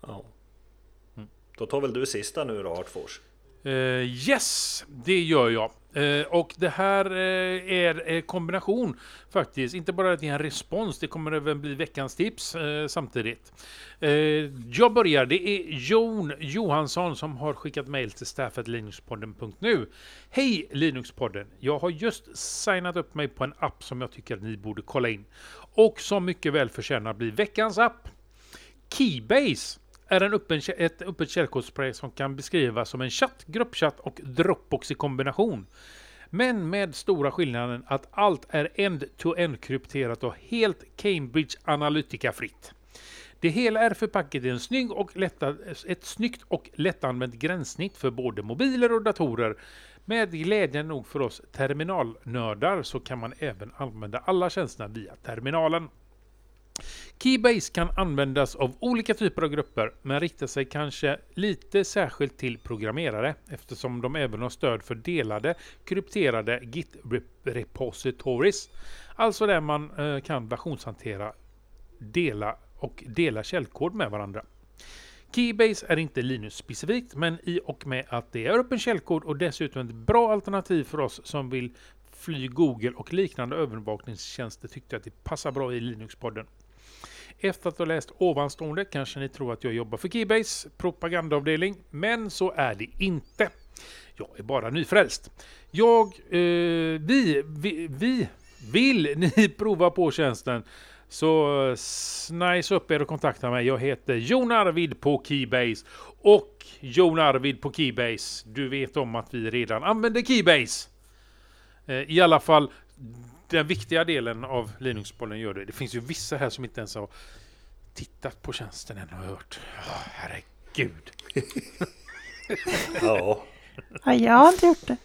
Speaker 1: ja.
Speaker 3: Mm.
Speaker 1: Då tar väl du sista nu då, Artfors?
Speaker 3: Eh, yes, det gör jag. Eh, och det här eh, är en kombination faktiskt. Inte bara att det är en respons, det kommer även bli veckans tips eh, samtidigt. Eh, jag börjar. Det är Jon Johansson som har skickat mail till staffetlinuxpodden.nu. Hej Linuxpodden! Jag har just signat upp mig på en app som jag tycker att ni borde kolla in. Och som mycket väl förtjänar att bli veckans app. Keybase är en öppen, ett öppet källkodsspray som kan beskrivas som en chatt, gruppchatt och Dropbox i kombination. Men med stora skillnaden att allt är end-to-end krypterat och helt Cambridge Analytica-fritt. Det hela är förpackat i en snygg och lätta, ett snyggt och lättanvänt gränssnitt för både mobiler och datorer. Med glädjen nog för oss terminalnördar så kan man även använda alla tjänsterna via terminalen. Keybase kan användas av olika typer av grupper, men riktar sig kanske lite särskilt till programmerare eftersom de även har stöd för delade krypterade Git repositories. Alltså där man eh, kan versionshantera, dela och dela källkod med varandra. Keybase är inte Linux-specifikt, men i och med att det är öppen källkod och dessutom ett bra alternativ för oss som vill fly Google och liknande övervakningstjänster tyckte jag att det passar bra i Linux-podden. Efter att ha läst ovanstående kanske ni tror att jag jobbar för Keybase propagandaavdelning, men så är det inte. Jag är bara nyfrälst. Jag, eh, vi, vi, vi, vill ni *laughs* prova på tjänsten så snajs upp er och kontakta mig. Jag heter Jon Arvid på Keybase. Och Jon Arvid på Keybase, du vet om att vi redan använder Keybase. Eh, I alla fall, den viktiga delen av Linux-bollen gör det. Det finns ju vissa här som inte ens har tittat på tjänsten än och hört. Oh, herregud.
Speaker 1: Ja,
Speaker 2: Ja, jag har inte gjort det.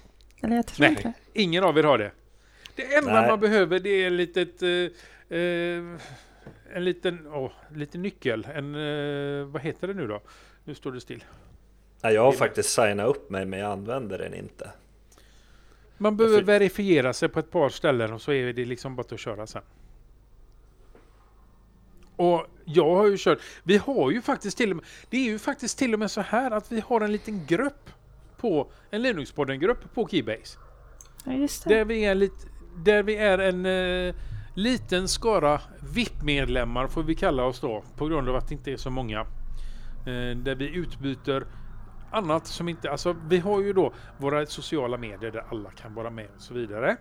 Speaker 2: Eller jag tror inte
Speaker 3: Nej,
Speaker 2: det.
Speaker 3: ingen av er har det. Det enda
Speaker 1: Nej.
Speaker 3: man behöver det är litet... Eh, eh, en liten, åh, liten nyckel. En, eh, vad heter det nu då? Nu står det still.
Speaker 1: Ja, jag har faktiskt signat upp mig men jag använder den inte.
Speaker 3: Man behöver
Speaker 1: för-
Speaker 3: verifiera sig på ett par ställen och så är det liksom bara att köra sen. Och jag har ju kört, vi har ju faktiskt till och med, det är ju faktiskt till och med så här att vi har en liten grupp på, en Linux-podden-grupp på Keybase.
Speaker 2: Ja, just det.
Speaker 3: Där vi är, lite, där vi är en eh, liten skara VIP-medlemmar får vi kalla oss då, på grund av att det inte är så många. Eh, där vi utbyter annat som inte, alltså vi har ju då våra sociala medier där alla kan vara med och så vidare.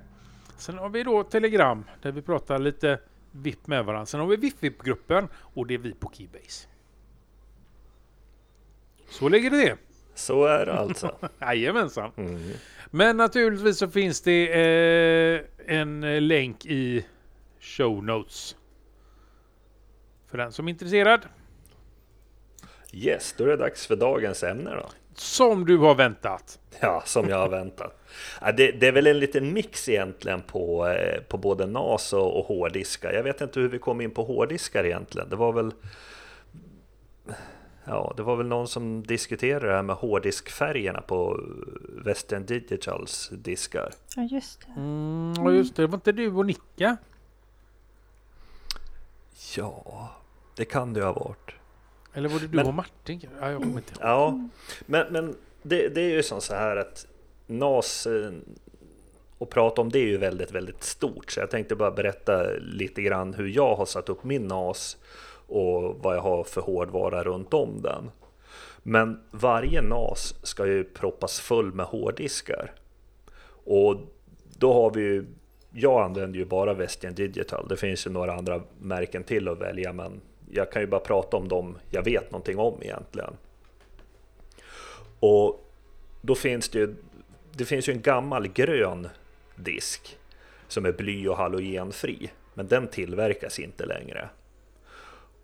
Speaker 3: Sen har vi då Telegram där vi pratar lite VIP med varandra. Sen har vi VIP-gruppen och det är vi på Keybase. Så ligger det till.
Speaker 1: Så är det alltså. *laughs*
Speaker 3: Jajamensan.
Speaker 1: Mm.
Speaker 3: Men naturligtvis så finns det eh, en länk i show notes. För den som är intresserad.
Speaker 1: Yes, då är det dags för dagens ämne då.
Speaker 3: Som du har väntat.
Speaker 1: Ja, som jag har väntat. Ja, det, det är väl en liten mix egentligen på, eh, på både NAS och, och hårddiskar. Jag vet inte hur vi kom in på hårddiskar egentligen. Det var väl Ja, det var väl någon som diskuterade det här med hårddiskfärgerna på Western Digitals diskar.
Speaker 2: Ja, just det.
Speaker 3: Mm, och just det, var inte du och Nicka?
Speaker 1: Ja, det kan det ha varit.
Speaker 3: Eller var det du
Speaker 1: Men-
Speaker 3: och Martin? Ja, jag kommer inte ihåg.
Speaker 1: Ja, men, men det, det är ju som så här att NAS eh, och prata om det är ju väldigt, väldigt stort. Så jag tänkte bara berätta lite grann hur jag har satt upp min NAS och vad jag har för hårdvara runt om den. Men varje NAS ska ju proppas full med hårddiskar. Och då har vi ju, jag använder ju bara Western Digital. Det finns ju några andra märken till att välja, men jag kan ju bara prata om dem jag vet någonting om egentligen. Och då finns det ju, det finns ju en gammal grön disk som är bly och halogenfri, men den tillverkas inte längre.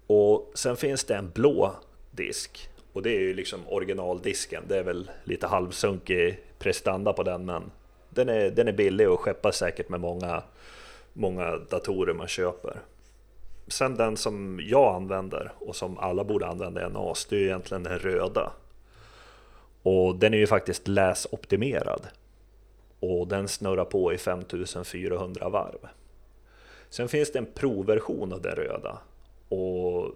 Speaker 1: Och sen finns det en blå disk och det är ju liksom originaldisken. Det är väl lite halvsunkig prestanda på den, men den är, den är billig och skeppas säkert med många, många datorer man köper. Sen den som jag använder och som alla borde använda i en NAS, det är ju egentligen den röda. Och den är ju faktiskt läsoptimerad. Och den snurrar på i 5400 varv. Sen finns det en provversion av den röda. Och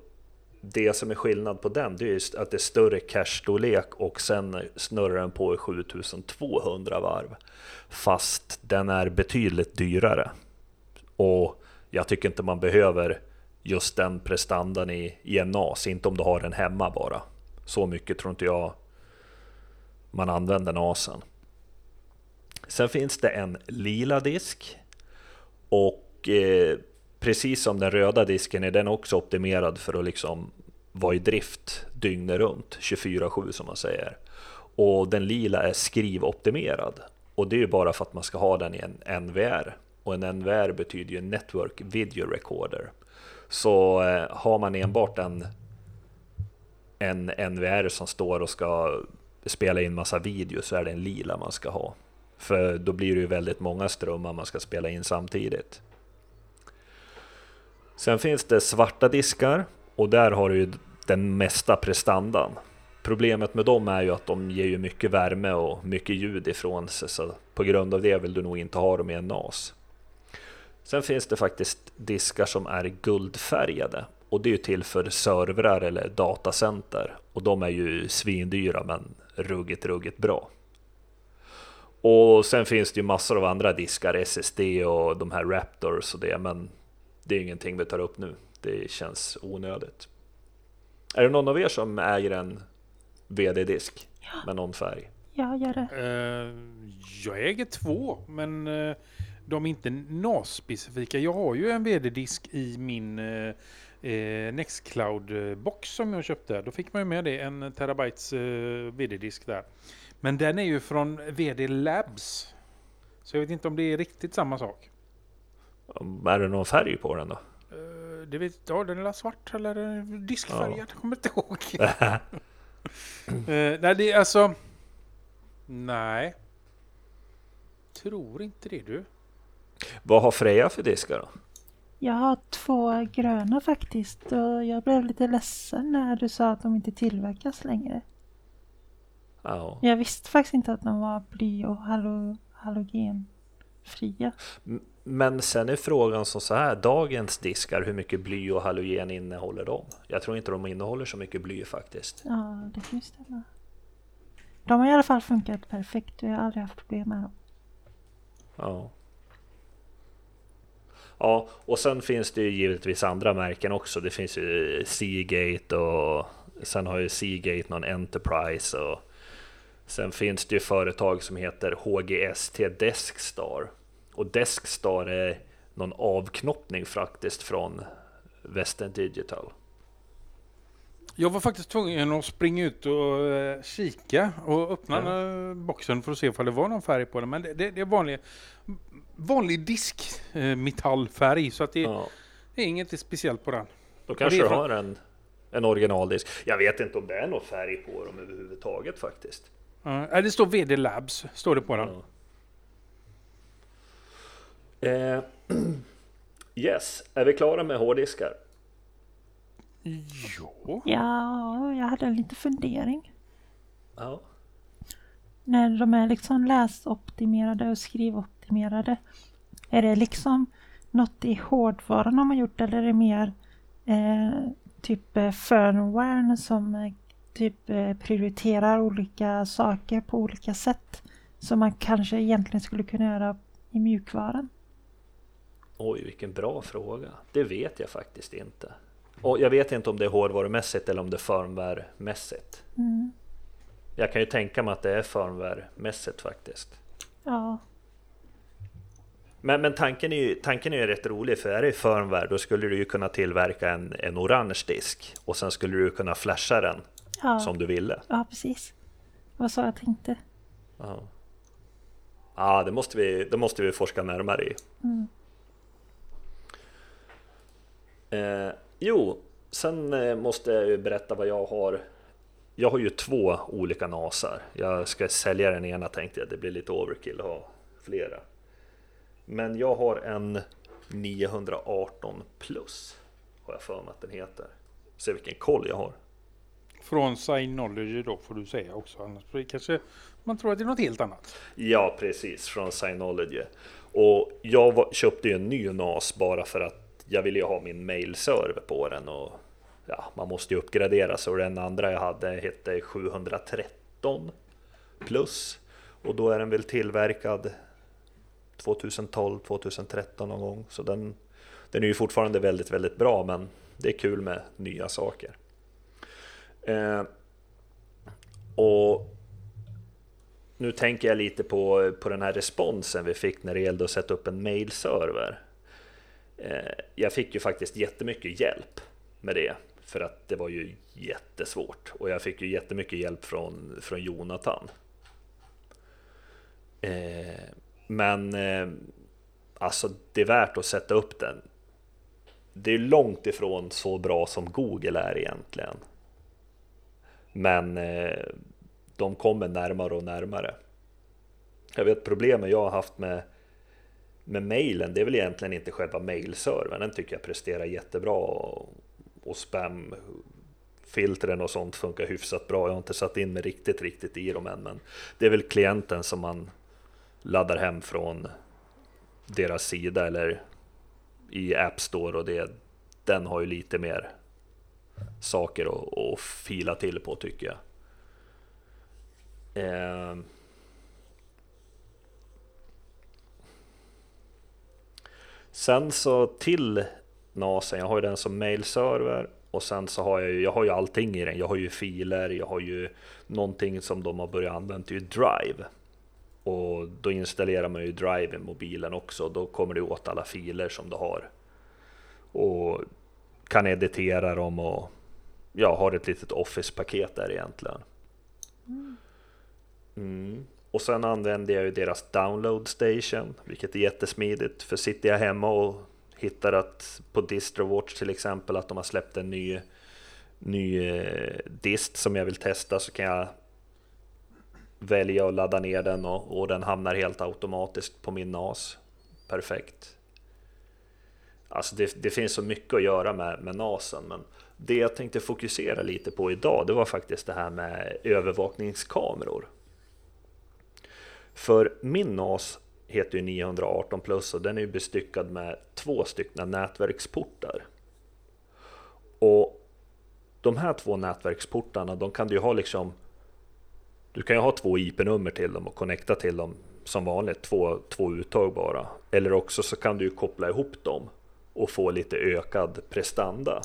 Speaker 1: det som är skillnad på den, det är just att det är större cache-storlek och sen snurrar den på i 7200 varv. Fast den är betydligt dyrare. Och jag tycker inte man behöver just den prestandan i, i en NAS, inte om du har den hemma bara. Så mycket tror inte jag man använder NASen. Sen finns det en lila disk och eh, precis som den röda disken är den också optimerad för att liksom vara i drift dygnet runt, 24-7 som man säger. Och den lila är skrivoptimerad och det är ju bara för att man ska ha den i en NVR och en NVR betyder ju Network Video Recorder. Så eh, har man enbart en, en NVR som står och ska spela in massa video så är det en lila man ska ha. För då blir det ju väldigt många strömmar man ska spela in samtidigt. Sen finns det svarta diskar och där har du ju den mesta prestandan. Problemet med dem är ju att de ger ju mycket värme och mycket ljud ifrån sig så på grund av det vill du nog inte ha dem i en NAS. Sen finns det faktiskt diskar som är guldfärgade och det är ju till för servrar eller datacenter och de är ju svindyra men ruggigt, ruggigt bra. Och sen finns det ju massor av andra diskar, SSD och de här Raptors och det, men det är ingenting vi tar upp nu. Det känns onödigt. Är det någon av er som äger en VD-disk med någon färg?
Speaker 2: Jag gör det.
Speaker 3: Eh, jag äger två, men eh, de är inte NAS-specifika. Jag har ju en VD-disk i min eh, eh, Nextcloud-box som jag köpte. Då fick man ju med det, en terabytes eh, VD-disk där. Men den är ju från VD Labs. Så jag vet inte om det är riktigt samma sak.
Speaker 1: Är det någon färg på den då?
Speaker 3: Eh, Det vet ja, den är svart eller diskfärgad. Jag kommer inte ihåg. *laughs* Eh, nej, det är alltså... Nej. Tror inte det du.
Speaker 1: Vad har Freja för diskar då?
Speaker 2: Jag har två gröna faktiskt och jag blev lite ledsen när du sa att de inte tillverkas längre.
Speaker 1: Ja.
Speaker 2: Jag visste faktiskt inte att de var bly och halo halogenfria.
Speaker 1: Men sen är frågan som så här, dagens diskar, hur mycket bly och halogen innehåller de? Jag tror inte de innehåller så mycket bly faktiskt.
Speaker 2: Ja, det kan ju stämma. De har i alla fall funkat perfekt och jag har aldrig haft problem med dem.
Speaker 1: Ja. Ja, och sen finns det ju givetvis andra märken också. Det finns ju Seagate och sen har ju Seagate någon Enterprise och sen finns det ju företag som heter HGST Deskstar. Och Deskstar är någon avknoppning faktiskt från Western Digital.
Speaker 3: Jag var faktiskt tvungen att springa ut och eh, kika och öppna eh, boxen för att se om det var någon färg på den. Men det, det, det är vanlig, vanlig diskmetallfärg så att det,
Speaker 1: Ja.
Speaker 3: det är inget speciellt på den.
Speaker 1: Då kanske du har en, en originaldisk. Jag vet inte om det är någon färg på dem överhuvudtaget faktiskt.
Speaker 3: Ja, nej, det står VD Labs, står det på den.
Speaker 1: Ja. Eh, *clears throat* yes, är vi klara med hårddiskar?
Speaker 3: Ja.
Speaker 2: Ja, jag hade en liten fundering.
Speaker 1: Ja.
Speaker 2: När de är liksom läsoptimerade och skrivoptimerade. Är det liksom något i hårdvaran de har gjort eller är det mer eh, typ eh, firmware som eh, typ eh, prioriterar olika saker på olika sätt? Som man kanske egentligen skulle kunna göra i mjukvaran.
Speaker 1: Oj, vilken bra fråga. Det vet jag faktiskt inte. Och jag vet inte om det är hårdvarumässigt eller om det är firmwaremässigt.
Speaker 2: Mm.
Speaker 1: Jag kan ju tänka mig att det är firmwaremässigt faktiskt.
Speaker 2: Ja,
Speaker 1: Men, men tanken, är ju, tanken är ju rätt rolig, för är det firmware då skulle du ju kunna tillverka en, en orange disk och sen skulle du kunna flasha den
Speaker 2: ja,
Speaker 1: som du ville.
Speaker 2: ja precis. Vad så jag tänkte.
Speaker 1: Ja, ja det, måste vi, det måste vi forska närmare i.
Speaker 2: Mm.
Speaker 1: Eh, jo, sen eh, måste jag ju berätta vad jag har. Jag har ju två olika NASar. Jag ska sälja den ena tänkte jag, det blir lite overkill att ha flera. Men jag har en 918 plus, har jag för mig att den heter. Se vilken koll jag har.
Speaker 3: Från Synology då får du säga också. Annars kanske man tror att det är något helt annat.
Speaker 1: Ja, precis, från Synology. Och jag var, köpte ju en ny NAS bara för att jag ville ju ha min mailserver på den och ja, man måste ju uppgradera så den andra jag hade hette 713 plus och då är den väl tillverkad 2012, 2013 någon gång så den, den är ju fortfarande väldigt, väldigt bra men det är kul med nya saker. Eh, och nu tänker jag lite på, på den här responsen vi fick när det gällde att sätta upp en mailserver. Eh, jag fick ju faktiskt jättemycket hjälp med det, för att det var ju jättesvårt. Och jag fick ju jättemycket hjälp från, från Jonathan. Eh, men eh, alltså, det är värt att sätta upp den. Det är långt ifrån så bra som Google är egentligen. Men eh, de kommer närmare och närmare. Jag vet problemet jag har haft med, med mailen, det är väl egentligen inte själva mailservern. Den tycker jag presterar jättebra och, och spamfiltren och sånt funkar hyfsat bra. Jag har inte satt in mig riktigt, riktigt i dem än, men det är väl klienten som man laddar hem från deras sida eller i App Store och det, den har ju lite mer saker att, att fila till på tycker jag. Eh, sen så till NASen, jag har ju den som mailserver och sen så har jag ju, jag har ju allting i den. Jag har ju filer, jag har ju någonting som de har börjat använda, ju Drive. Och då installerar man ju Drive i mobilen också, då kommer det åt alla filer som du har. Och kan editera dem och ja, har ett litet Office-paket där egentligen. Mm och sen använder jag ju deras download station, vilket är jättesmidigt. För sitter jag hemma och hittar att på DistroWatch till exempel att de har släppt en ny, ny eh, dist som jag vill testa så kan jag välja att ladda ner den och, och den hamnar helt automatiskt på min NAS. Perfekt. Alltså det, det, finns så mycket att göra med, med NASen, men det jag tänkte fokusera lite på idag, det var faktiskt det här med övervakningskameror. För min NAS heter ju 918 plus och den är ju bestyckad med två stycken nätverksportar. Och de här två nätverksportarna, de kan du ju ha liksom du kan ju ha två IP-nummer till dem och connecta till dem som vanligt, två, två uttag bara. Eller också så kan du ju koppla ihop dem och få lite ökad prestanda.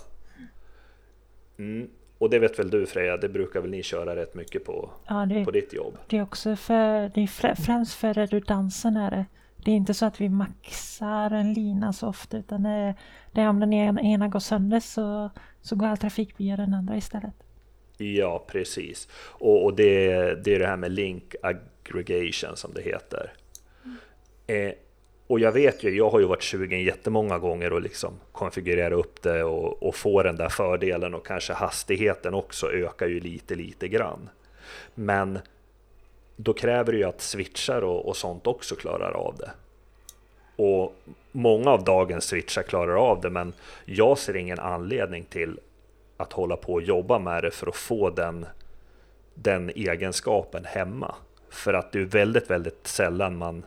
Speaker 1: Mm. Och det vet väl du Freja, det brukar väl ni köra rätt mycket på, ja, det, på ditt jobb?
Speaker 2: Det är också för, det är främst för redundansen är det. Det är inte så att vi maxar en lina så ofta utan det är, om den ena, ena går sönder så, så går all trafik via den andra istället.
Speaker 1: Ja, precis. Och, och det, det är det här med link aggregation som det heter. Mm. Eh, och jag vet ju, jag har ju varit sugen jättemånga gånger och liksom konfigurera upp det och, och, få den där fördelen och kanske hastigheten också ökar ju lite, lite grann. Men då kräver det ju att switchar och, och sånt också klarar av det. Och många av dagens switchar klarar av det, men jag ser ingen anledning till att hålla på och jobba med det för att få den, den egenskapen hemma. För att det är väldigt, väldigt sällan man,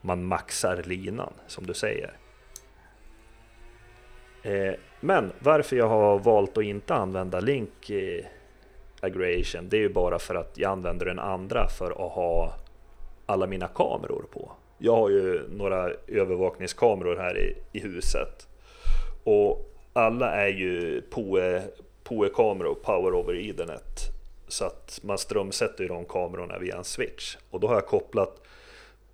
Speaker 1: man maxar linan, som du säger. Eh, men varför jag har valt att inte använda Link eh, Aggregation, det är ju bara för att jag använder den andra för att ha alla mina kameror på. Jag har ju några övervakningskameror här i, i huset och alla är ju POE, POE-kameror, Power over Ethernet. Så att man strömsätter ju de kamerorna via en switch. Och då har jag kopplat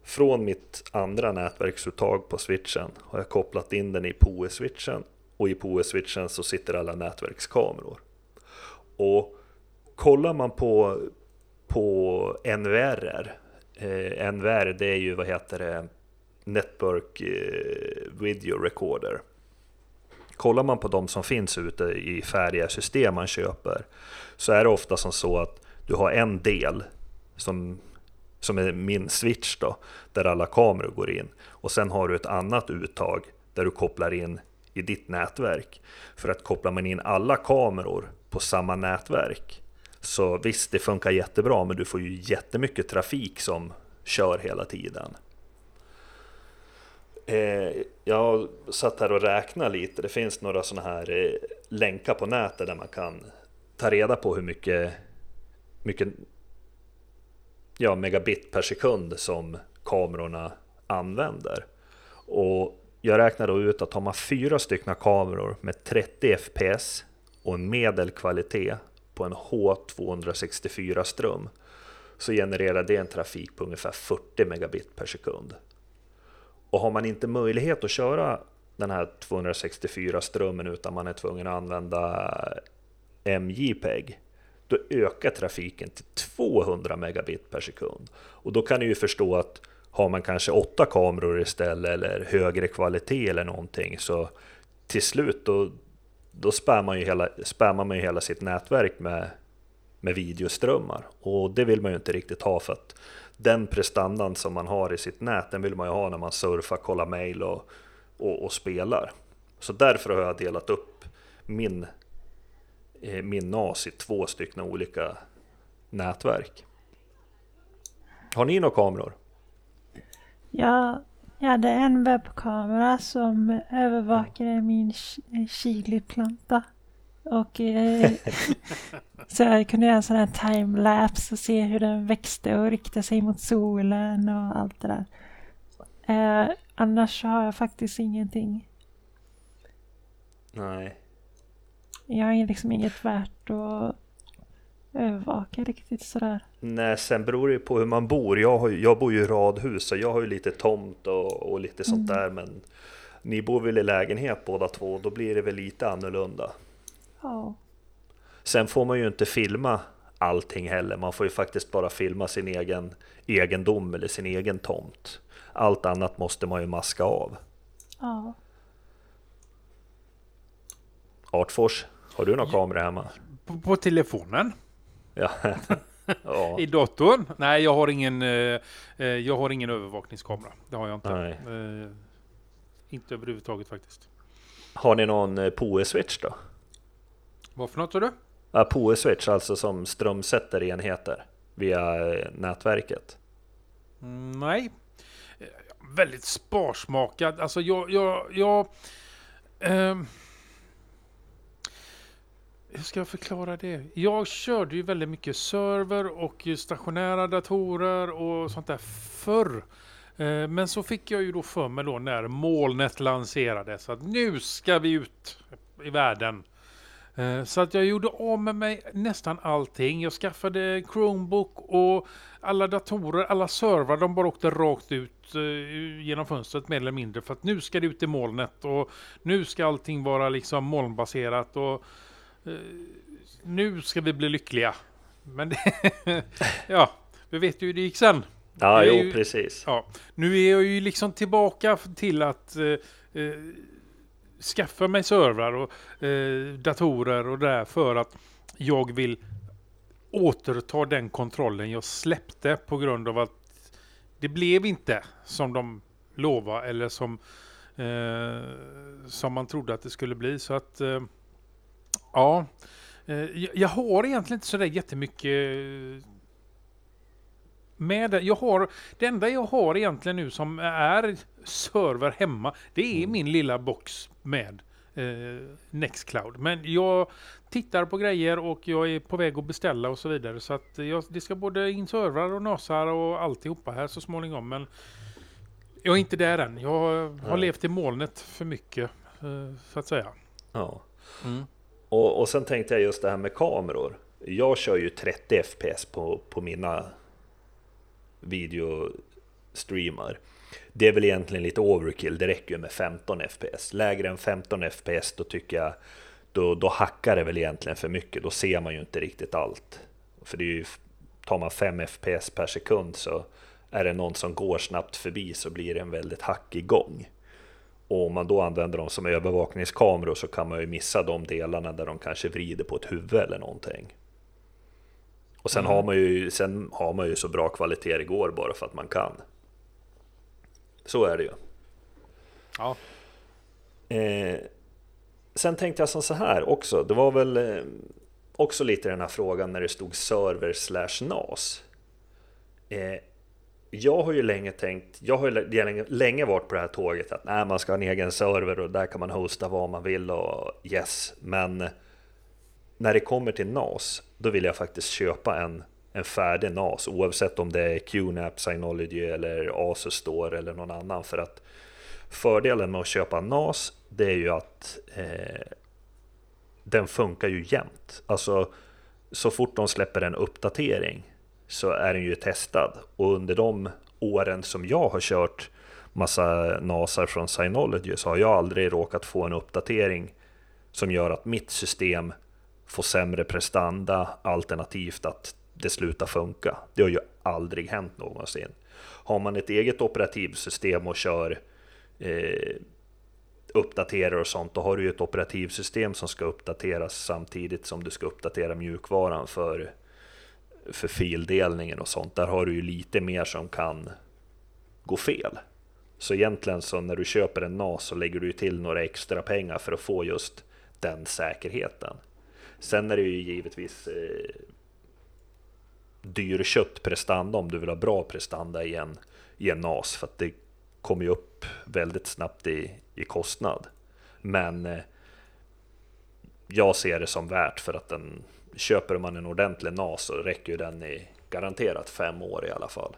Speaker 1: från mitt andra nätverksuttag på switchen har jag kopplat in den i POE-switchen och i POE-switchen så sitter alla nätverkskameror. Och kollar man på, på NVR, eh, NVR det är ju vad heter det, Network eh, Video Recorder. Kollar man på de som finns ute i färdiga system man köper så är det ofta som så att du har en del som, som är min switch då, där alla kameror går in. Och sen har du ett annat uttag där du kopplar in i ditt nätverk. För att kopplar man in alla kameror på samma nätverk så visst, det funkar jättebra, men du får ju jättemycket trafik som kör hela tiden. Eh, jag satt här och räknade lite. Det finns några sådana här eh, länkar på nätet där man kan ta reda på hur mycket, mycket ja, megabit per sekund som kamerorna använder. Och jag räknar då ut att har man fyra stycken kameror med 30 fps och en medelkvalitet på en H264 ström så genererar det en trafik på ungefär 40 megabit per sekund. Och har man inte möjlighet att köra den här 264 strömmen utan man är tvungen att använda MJPEG då ökar trafiken till 200 megabit per sekund. Och då kan ni ju förstå att har man kanske åtta kameror istället eller högre kvalitet eller någonting så till slut då, då spär man ju hela, spammar man ju hela sitt nätverk med, med videoströmmar. Och det vill man ju inte riktigt ha för att den prestandan som man har i sitt nät, den vill man ju ha när man surfar, kollar mail och, och, och spelar. Så därför har jag delat upp min, min NAS i två stycken olika nätverk. Har ni några kameror?
Speaker 2: Ja, jag hade en webbkamera som övervakade min chiliplanta. Och eh, *laughs* så jag kunde göra en sån här timelapse och se hur den växte och rikta sig mot solen och allt det där. Eh, annars har jag faktiskt ingenting.
Speaker 1: Nej.
Speaker 2: Jag har liksom inget värt att övervaka riktigt sådär.
Speaker 1: Nej, sen beror det på hur man bor. Jag, har, jag bor ju i radhus så jag har ju lite tomt och, och lite sånt mm. där. Men ni bor väl i lägenhet båda två, då blir det väl lite annorlunda.
Speaker 2: Ja.
Speaker 1: Sen får man ju inte filma allting heller. Man får ju faktiskt bara filma sin egen egendom eller sin egen tomt. Allt annat måste man ju maska av.
Speaker 2: Ja.
Speaker 1: Artfors, har du någon kamera hemma?
Speaker 3: På, på telefonen?
Speaker 1: Ja. *laughs* ja.
Speaker 3: I datorn? Nej, jag har ingen, eh, eh, jag har ingen övervakningskamera. Det har jag inte. Eh, inte överhuvudtaget faktiskt.
Speaker 1: Har ni någon eh, PoE-switch då?
Speaker 3: Vad för något sa du?
Speaker 1: Ja, PoE-switch, alltså som strömsätter enheter via eh, nätverket.
Speaker 3: Mm, nej. Eh, Väldigt sparsmakad. Alltså jag... jag, jag ehm, hur ska jag förklara det? Jag körde ju väldigt mycket server och stationära datorer och sånt där förr. Eh, men så fick jag ju då för mig då när molnet lanserades att nu ska vi ut i världen. Eh, så att jag gjorde av med mig nästan allting. Jag skaffade Chromebook och alla datorer, alla servrar, de bara åkte rakt ut eh, genom fönstret mer eller mindre. För att nu ska det ut i molnet och nu ska allting vara liksom molnbaserat och nu ska vi bli lyckliga. Men det, *laughs* ja, vi vet ju hur det gick sen.
Speaker 1: Ja, jo
Speaker 3: ju-
Speaker 1: precis.
Speaker 3: Ja, nu är jag ju liksom tillbaka till att eh, eh, skaffa mig servrar och eh, datorer och det där för att jag vill återta den kontrollen jag släppte på grund av att det blev inte som de lovade eller som, eh, som man trodde att det skulle bli. Så att eh, ja, eh, jag, har egentligen inte sådär jättemycket med det. Jag har, det enda jag har egentligen nu som är server hemma, det är min lilla box med eh, Nextcloud. Men jag tittar på grejer och jag är på väg att beställa och så vidare. Så att jag, det ska både in servrar och nasar och alltihopa här så småningom. Men jag är inte där än. Jag har
Speaker 1: Nej.
Speaker 3: levt i molnet för mycket, eh, så att säga.
Speaker 1: Ja.
Speaker 3: Mm.
Speaker 1: Och, och sen tänkte jag just det här med kameror. Jag kör ju 30 FPS på, på mina videostreamar. Det är väl egentligen lite overkill, det räcker ju med 15 FPS. Lägre än 15 FPS då tycker jag då, då hackar det väl egentligen för mycket, då ser man ju inte riktigt allt. För det är ju, tar man 5 FPS per sekund så är det någon som går snabbt förbi så blir det en väldigt hackig gång. Och om man då använder dem som övervakningskameror så kan man ju missa de delarna där de kanske vrider på ett huvud eller någonting. Och sen,
Speaker 3: Mm.
Speaker 1: har, man ju, sen har man ju så bra kvalitet det går bara för att man kan. Så är det ju.
Speaker 3: Ja.
Speaker 1: Eh, sen tänkte jag som så här också, det var väl eh, också lite den här frågan när det stod server slash NAS. Eh, jag har ju länge tänkt, jag har ju länge, länge varit på det här tåget att nej, man ska ha en egen server och där kan man hosta vad man vill och yes, men när det kommer till NAS, då vill jag faktiskt köpa en, en färdig NAS oavsett om det är QNAP, Synology eller Asus Store eller någon annan för att fördelen med att köpa NAS det är ju att eh, den funkar ju jämt. Alltså så fort de släpper en uppdatering så är den ju testad och under de åren som jag har kört massa NASar från Synology så har jag aldrig råkat få en uppdatering som gör att mitt system får sämre prestanda alternativt att det slutar funka. Det har ju aldrig hänt någonsin. Har man ett eget operativsystem och kör eh, uppdaterar och sånt, då har du ju ett operativsystem som ska uppdateras samtidigt som du ska uppdatera mjukvaran för, för fildelningen och sånt. Där har du ju lite mer som kan gå fel. Så egentligen så när du köper en NAS så lägger du till några extra pengar för att få just den säkerheten. Sen är det ju givetvis eh, dyrköpt prestanda om du vill ha bra prestanda i en, i en NAS för att det kommer ju upp väldigt snabbt i, i kostnad. Men eh, jag ser det som värt för att den köper man en ordentlig NAS så räcker ju den i garanterat fem år i alla fall.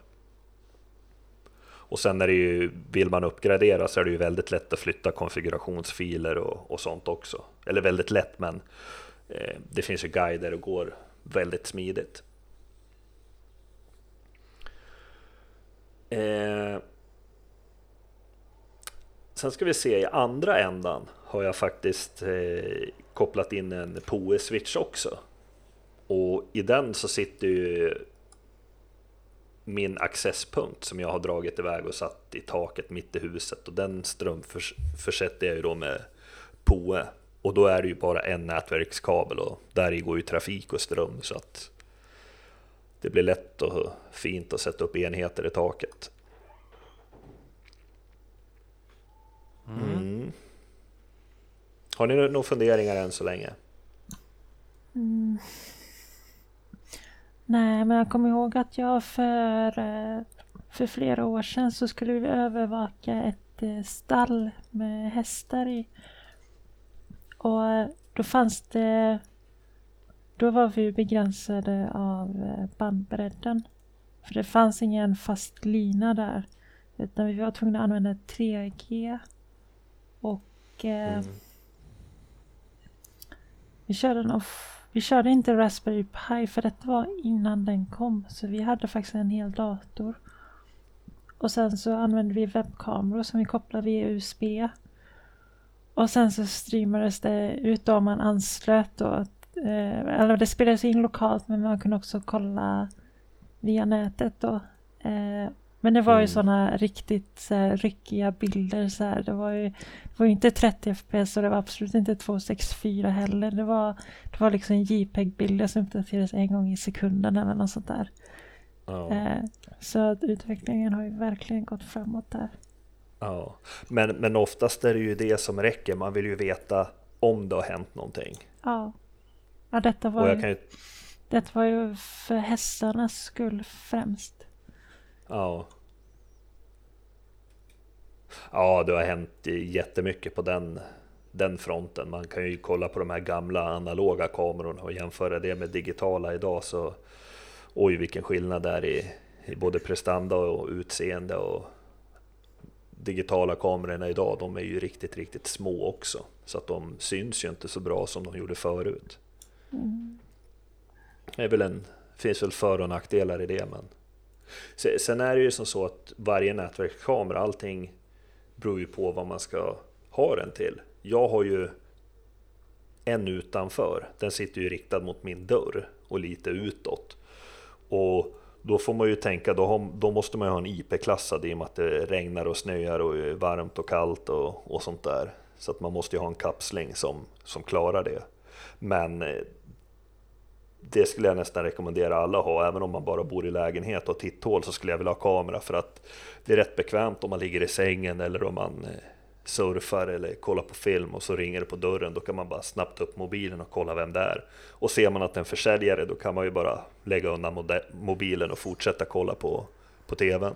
Speaker 1: Och sen är det ju, vill man uppgradera så är det ju väldigt lätt att flytta konfigurationsfiler och, och sånt också. Eller väldigt lätt men eh, det finns ju guider och går väldigt smidigt. Eh, sen ska vi se, i andra ändan har jag faktiskt eh, kopplat in en PoE-switch också. Och i den så sitter ju min accesspunkt som jag har dragit iväg och satt i taket mitt i huset och den strömförsätter jag ju då med POE och då är det ju bara en nätverkskabel och där i går ju trafik och ström så att det blir lätt och fint att sätta upp enheter i taket. Mm. Mm. Har ni några funderingar än så länge?
Speaker 2: Mm. Nej, men jag kommer ihåg att jag för, eh, för flera år sedan så skulle vi övervaka ett eh, stall med hästar i. Och eh, då fanns det... Då var vi begränsade av bandbredden. För det fanns ingen fast lina där. Utan vi var tvungna att använda 3G. Och... Mm. Vi körde nog vi körde inte Raspberry Pi för detta var innan den kom. Så vi hade faktiskt en hel dator. Och sen så använde vi webbkameror som vi kopplade via USB. Och sen så streamades det ut då man anslöt då. Eh, eller det spelades in lokalt men man kunde också kolla via nätet då. Eh, men det var ju mm. sådana riktigt så här, ryckiga bilder. Så här. Det, var ju, det var inte 30 fps och det var absolut inte 264 heller. Det var, det var liksom JPEG-bilder som uppdaterades en gång i sekunden eller något sånt där. Oh. Eh, så utvecklingen har ju verkligen gått framåt där.
Speaker 1: Ja, men, men oftast är det ju det som räcker. Man vill ju veta om det har hänt någonting.
Speaker 2: Ja, ja detta, var ju, ju... detta var ju för hästarnas skull främst.
Speaker 1: Ja. Ja, det har hänt jättemycket på den, den fronten. Man kan ju kolla på de här gamla analoga kamerorna och jämföra det med digitala idag så oj vilken skillnad det är i, i både prestanda och utseende och digitala kamerorna idag, de är ju riktigt, riktigt små också. Så att de syns ju inte så bra som de gjorde förut. Mm. Det är väl en, finns väl för och nackdelar i det, men Sen är det ju som så att varje nätverkskamera, allting beror ju på vad man ska ha den till. Jag har ju en utanför, den sitter ju riktad mot min dörr och lite utåt. Och då får man ju tänka, då, har, då måste man ju ha en IP-klassad i och med att det regnar och snöar och är varmt och kallt och, och sånt där. Så att man måste ju ha en kapsling som, som klarar det. Men eh, det skulle jag nästan rekommendera alla att ha, även om man bara bor i lägenhet och titthål så skulle jag vilja ha kamera för att det är rätt bekvämt om man ligger i sängen eller om man eh, surfar eller kollar på film och så ringer det på dörren. Då kan man bara snabbt upp mobilen och kolla vem det är. Och ser man att det är en försäljare då kan man ju bara lägga undan mobilen och fortsätta kolla på, på TVn.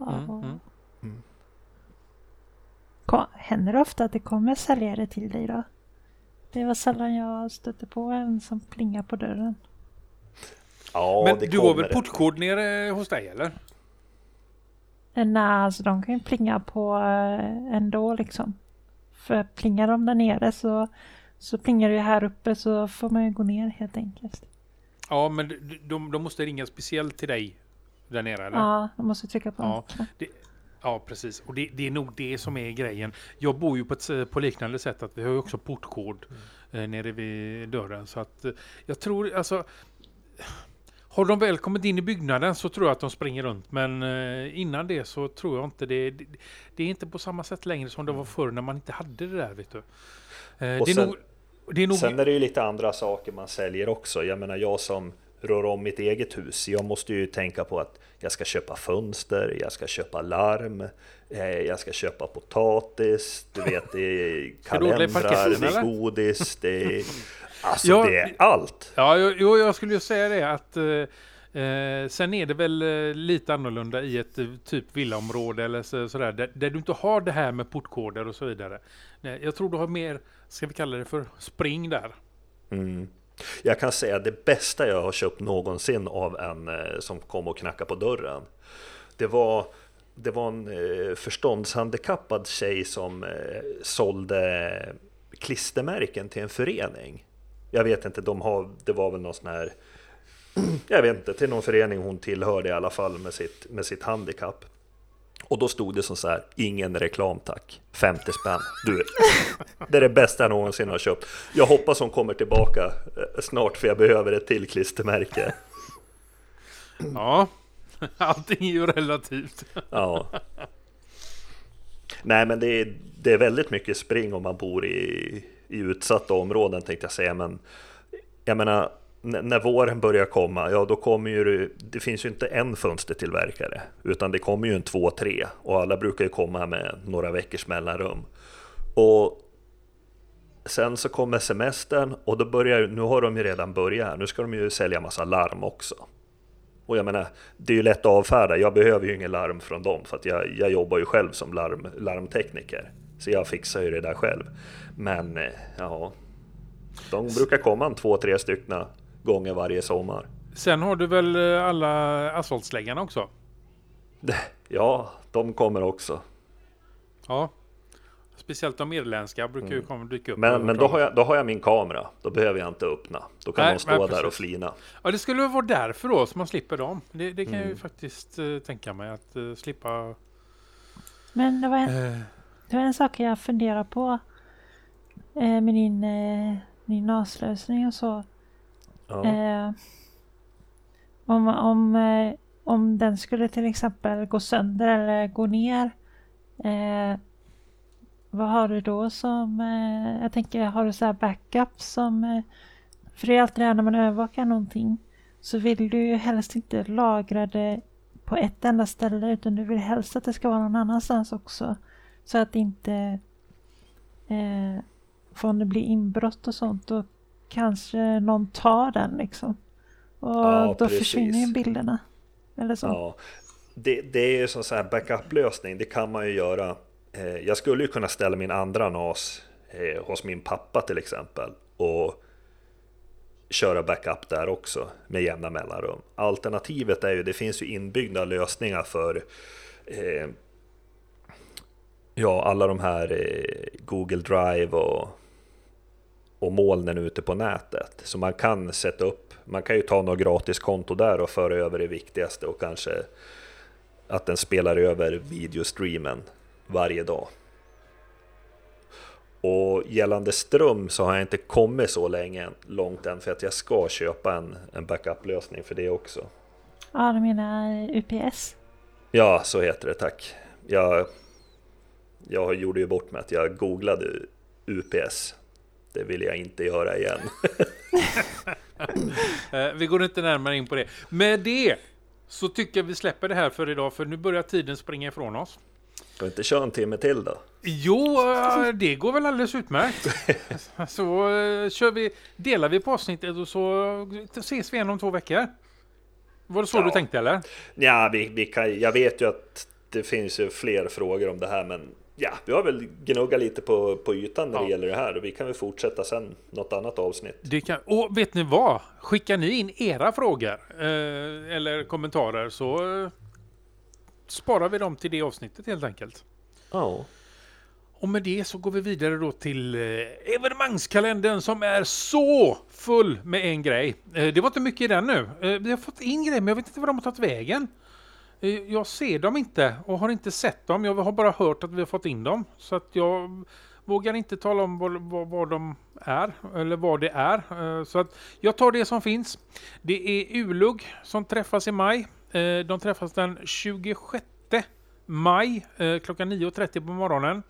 Speaker 2: Mm. Mm. Händer det ofta att det kommer säljare till dig då? Det var sällan jag stötte på en som plingar på dörren.
Speaker 3: Ja, Men du har väl portkod nere hos dig eller?
Speaker 2: Eh, nej, alltså de kan ju plinga på eh, ändå liksom. För plingar de där nere så, så plingar det ju här uppe så får man ju gå ner helt enkelt.
Speaker 3: Ja, men de, de måste ringa speciellt till dig där nere eller?
Speaker 2: Ja, de måste trycka på
Speaker 3: ja, det, Ja, precis. Och det, det, är nog det som är grejen. Jag bor ju på ett på liknande sätt att vi har ju också portkod mm. eh, nere vid dörren. Så att eh, jag tror alltså *sighs* har de väl kommit in i byggnaden så tror jag att de springer runt. Men eh, innan det så tror jag inte det, det. Det är inte på samma sätt längre som det var förr när man inte hade det där. Vet du. Eh,
Speaker 1: det är sen, nog, det är nog... sen är det ju lite andra saker man säljer också. Jag menar jag som rör om mitt eget hus. Jag måste ju tänka på att jag ska köpa fönster, jag ska köpa larm, eh, jag ska köpa potatis, du vet det är *laughs* kalendrar, det är godis, det är, *laughs* alltså ja, det är allt.
Speaker 3: Ja, jo, jag skulle ju säga det att eh, eh, sen är det väl eh, lite annorlunda i ett typ villaområde eller så, sådär, där, där, du inte har det här med portkoder och så vidare. Jag tror du har mer, ska vi kalla det för spring där.
Speaker 1: Mm. Jag kan säga det bästa jag har köpt någonsin av en eh, som kom och knackade på dörren. Det var, det var en eh, förståndshandikappad tjej som eh, sålde klistermärken till en förening. Jag vet inte, de har, det var väl någon sån här *clears throat* jag vet inte, till någon förening hon tillhörde i alla fall med sitt, med sitt handikapp. Och då stod det som så här, ingen reklam tack, 50 spänn. Du, det är det bästa jag någonsin har köpt. Jag hoppas hon kommer tillbaka eh, snart för jag behöver ett till klistermärke.
Speaker 3: Ja, *laughs* allting är ju relativt.
Speaker 1: Ja. Nej men det är, det är väldigt mycket spring om man bor i, i utsatta områden tänkte jag säga. Men jag menar, när våren börjar komma, ja då kommer ju det, det finns ju inte en fönstertillverkare, utan det kommer ju en två, tre och alla brukar ju komma med några veckors mellanrum. Och sen så kommer semestern och då börjar, nu har de ju redan börjat här, nu ska de ju sälja massa larm också. Och jag menar, det är ju lätt att avfärda, jag behöver ju ingen larm från dem för att jag, jag jobbar ju själv som larm, larmtekniker. Så jag fixar ju det där själv. Men eh, ja, de brukar komma en två, tre stycken gånger varje sommar.
Speaker 3: Sen har du väl eh, alla asfaltsläggarna också?
Speaker 1: Ja, de kommer också.
Speaker 3: Ja. Speciellt de irländska brukar ju komma dyka upp.
Speaker 1: Men, men då, har jag, då har jag min kamera, då behöver jag inte öppna. Då kan
Speaker 3: Nej,
Speaker 1: de stå
Speaker 3: nej,
Speaker 1: där och flina.
Speaker 3: Ja, det skulle vara därför då, så man slipper dem. Det, det kan jag ju
Speaker 1: Mm.
Speaker 3: faktiskt eh, tänka mig, att eh, slippa...
Speaker 2: Men det var en,
Speaker 3: eh,
Speaker 2: det var en sak jag funderar på. Med din, din NAS-lösning och så.
Speaker 1: Ja.
Speaker 2: Eh, om, om, eh, om den skulle till exempel gå sönder eller gå ner. Eh, vad har du då som, eh, jag tänker har du så här backup som, eh, för det är alltid det här när man övervakar någonting. Så vill du ju helst inte lagra det på ett enda ställe utan du vill helst att det ska vara någon annanstans också. Så att inte eh, för om det blir inbrott och sånt Och kanske någon tar den liksom. Och
Speaker 1: Ja,
Speaker 2: då
Speaker 1: precis.
Speaker 2: försvinner ju bilderna. Eller så.
Speaker 1: Ja, det, det är ju som så här backup-lösning, det kan man ju göra. Eh, jag skulle ju kunna ställa min andra NAS eh, hos min pappa till exempel och köra backup där också med jämna mellanrum. Alternativet är ju, det finns ju inbyggda lösningar för eh, ja, alla de här eh, Google Drive och, och molnen ute på nätet. Så man kan sätta upp, man kan ju ta något gratiskonto där och föra över det viktigaste och kanske att den spelar över videostreamen varje dag. Och gällande ström så har jag inte kommit så länge, långt än för att jag ska köpa en, en backup-lösning för det också.
Speaker 2: Ja, du menar UPS?
Speaker 1: Ja, så heter det tack. Jag, jag gjorde ju bort mig att jag googlade UPS. Det vill jag inte göra igen. *laughs*
Speaker 3: Eh, vi går inte närmare in på det. Med det så tycker jag vi släpper det här för idag, för nu börjar tiden springa ifrån oss.
Speaker 1: Ska vi inte köra en timme till då?
Speaker 3: Jo, eh, det går väl alldeles utmärkt. *laughs* Så eh, kör vi, delar vi på avsnittet och så ses vi igen om två veckor. Var det så
Speaker 1: Ja.
Speaker 3: du tänkte eller?
Speaker 1: Ja, vi, vi kan, jag vet ju att det finns ju fler frågor om det här, men ja, vi har väl gnuggat lite på, på ytan när det
Speaker 3: Ja.
Speaker 1: gäller det här och vi kan väl fortsätta sen något annat avsnitt.
Speaker 3: Det kan, och vet ni vad? Skickar ni in era frågor eh, eller kommentarer så eh, sparar vi dem till det avsnittet helt enkelt.
Speaker 1: Ja,
Speaker 3: Och med det så går vi vidare då till eh, evenemangskalendern som är så full med en grej. Eh, det var inte mycket i den nu. Eh, vi har fått in grejer men jag vet inte var de har tagit vägen. Eh, jag ser dem inte och har inte sett dem. Jag har bara hört att vi har fått in dem. Så att jag vågar inte tala om vad, vad, vad de är eller vad det är. Eh, så att jag tar det som finns. Det är ULUG som träffas i maj. Eh, de träffas den 26 maj klockan 9.30 på morgonen.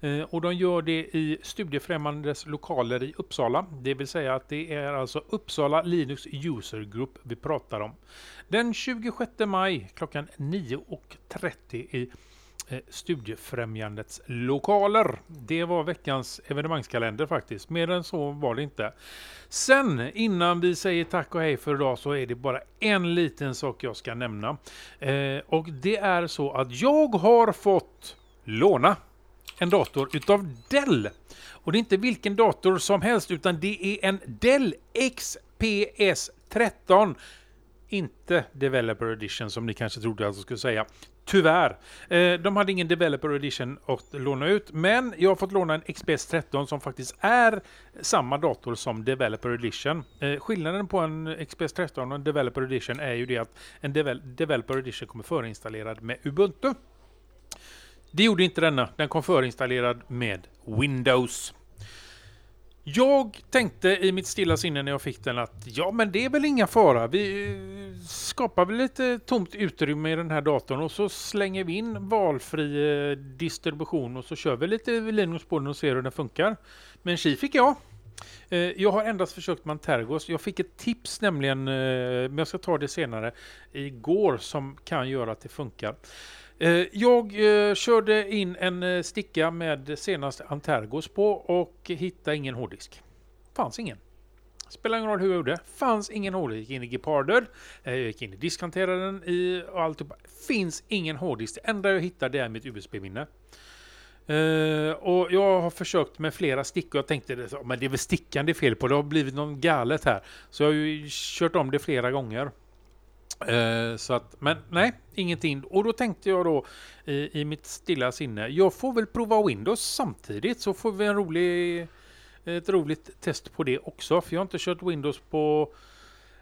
Speaker 3: Eh, och de gör det i studiefrämjandets lokaler i Uppsala. Det vill säga att det är alltså Uppsala Linux User Group vi pratar om. Den 26 maj klockan 9.30 i eh, Studiefrämjandets lokaler. Det var veckans evenemangskalender faktiskt. Mer än så var det inte. Sen innan vi säger tack och hej för idag så är det bara en liten sak jag ska nämna. Eh, och det är så att jag har fått låna en dator utav Dell. Och det är inte vilken dator som helst utan det är en Dell XPS 13. Inte Developer Edition som ni kanske trodde jag jag skulle säga. Tyvärr. Eh, de hade ingen Developer Edition att låna ut, men jag har fått låna en XPS 13 som faktiskt är samma dator som Developer Edition. Eh, skillnaden på en XPS 13 och en Developer Edition är ju det att en Devel Developer Edition kommer förinstallerad med Ubuntu. Det gjorde inte denna. Den kom förinstallerad med Windows. Jag tänkte i mitt stilla sinne när jag fick den att ja, men det är väl inga fara. Vi eh, skapar väl lite tomt utrymme i den här datorn och så slänger vi in valfri eh, distribution och så kör vi lite Linux på den och ser hur den funkar. Men tji fick jag. Eh, jag har endast försökt med Antergos. Jag fick ett tips nämligen, eh, men jag ska ta det senare, igår som kan göra att det funkar. Eh, jag körde in en sticka med senaste Antergos på och hittade ingen hårddisk. Fanns ingen. Spelar ingen roll hur jag gjorde. Fanns ingen hårddisk. Gick in i Geparder, jag gick in i diskhanteraren i, och allt. Finns ingen hårddisk. Det enda jag hittade är mitt USB-minne. Uh, och jag har försökt med flera stickor. Jag tänkte det, men det är väl stickan det är fel på. Det har blivit något galet här. Så jag har ju kört om det flera gånger. Uh, så att, men nej, ingenting. Och då tänkte jag då i, i mitt stilla sinne, jag får väl prova Windows samtidigt så får vi en rolig, ett roligt test på det också. För jag har inte kört Windows på...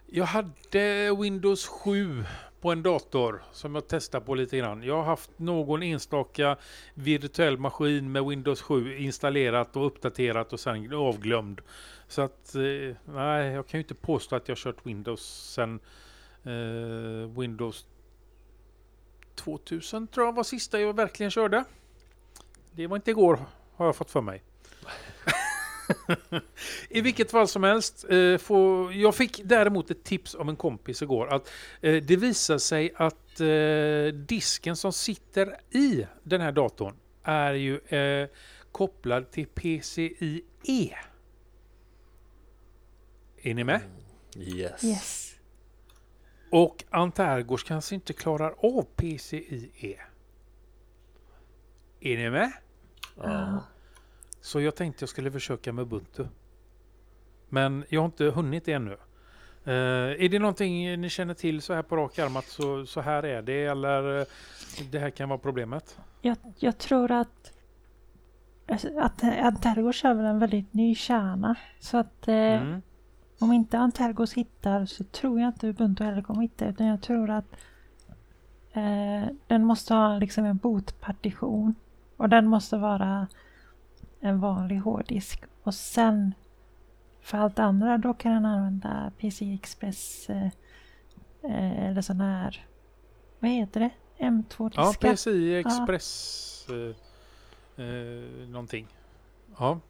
Speaker 3: Jag hade Windows 7 på en dator som jag testade på lite grann. Jag har haft någon enstaka virtuell maskin med Windows 7 installerat och uppdaterat och sen avglömd. Så att eh, nej, jag kan ju inte påstå att jag kört Windows sen eh, Windows 2000 tror jag var sista jag verkligen körde. Det var inte igår har jag fått för mig. *laughs* I vilket fall som helst. Eh, får, jag fick däremot ett tips av en kompis igår. att eh, Det visar sig att eh, disken som sitter i den här datorn är ju eh, kopplad till PCIe. Är ni med?
Speaker 1: Yes.
Speaker 2: Yes.
Speaker 3: Och Antergos kanske inte klarar av PCIe. Är ni med?
Speaker 1: Ja.
Speaker 3: Så jag tänkte jag skulle försöka med Ubuntu. Men jag har inte hunnit det ännu. Eh, är det någonting ni känner till så här på rak arm att så, så här är det eller eh, det här kan vara problemet?
Speaker 2: Jag, jag tror att alltså, att Antergos kör väl en väldigt ny kärna. Så att eh,
Speaker 3: Mm.
Speaker 2: om inte Antergos hittar så tror jag inte Ubuntu heller kommer hitta. Utan jag tror att eh, den måste ha liksom en bootpartition. Och den måste vara en vanlig hårddisk. Och sen för allt andra då kan den använda PC Express eh, eh, eller sån här, vad heter det?
Speaker 3: Ja,
Speaker 2: M2-diskar.
Speaker 3: PCI Express eh, eh, någonting. Ja.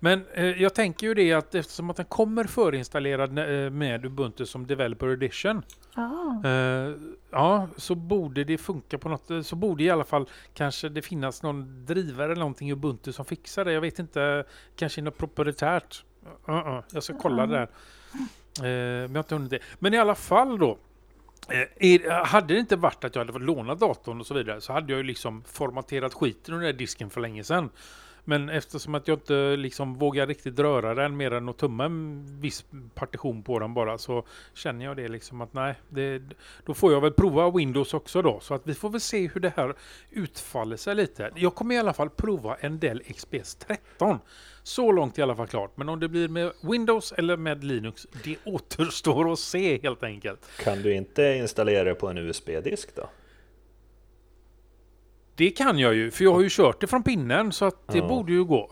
Speaker 3: Men eh, jag tänker ju det att eftersom att den kommer förinstallerad eh, med Ubuntu som Developer Edition
Speaker 2: Ja.
Speaker 3: Eh, ja, så borde det funka på något, så borde i alla fall kanske det finnas någon drivare eller någonting i Ubuntu som fixar det. Jag vet inte, kanske något proprietärt. Uh-uh, jag ska kolla det där. Eh, men jag har inte hunnit det. Men i alla fall då. Eh, är, hade det inte varit att jag hade fått låna datorn och så vidare så hade jag ju liksom formaterat skiten ur den där disken för länge sedan. Men eftersom att jag inte liksom vågar riktigt röra den mer än att tumma en viss partition på den bara så känner jag det liksom att nej, det, då får jag väl prova Windows också då. Så att vi får väl se hur det här utfaller sig lite. Jag kommer i alla fall prova en Dell XPS 13. Så långt i alla fall klart. Men om det blir med Windows eller med Linux, det återstår att se helt enkelt.
Speaker 1: Kan du inte installera det på en USB-disk då?
Speaker 3: Det kan jag ju, för jag har ju kört det från pinnen så att det
Speaker 1: Ja.
Speaker 3: borde ju gå.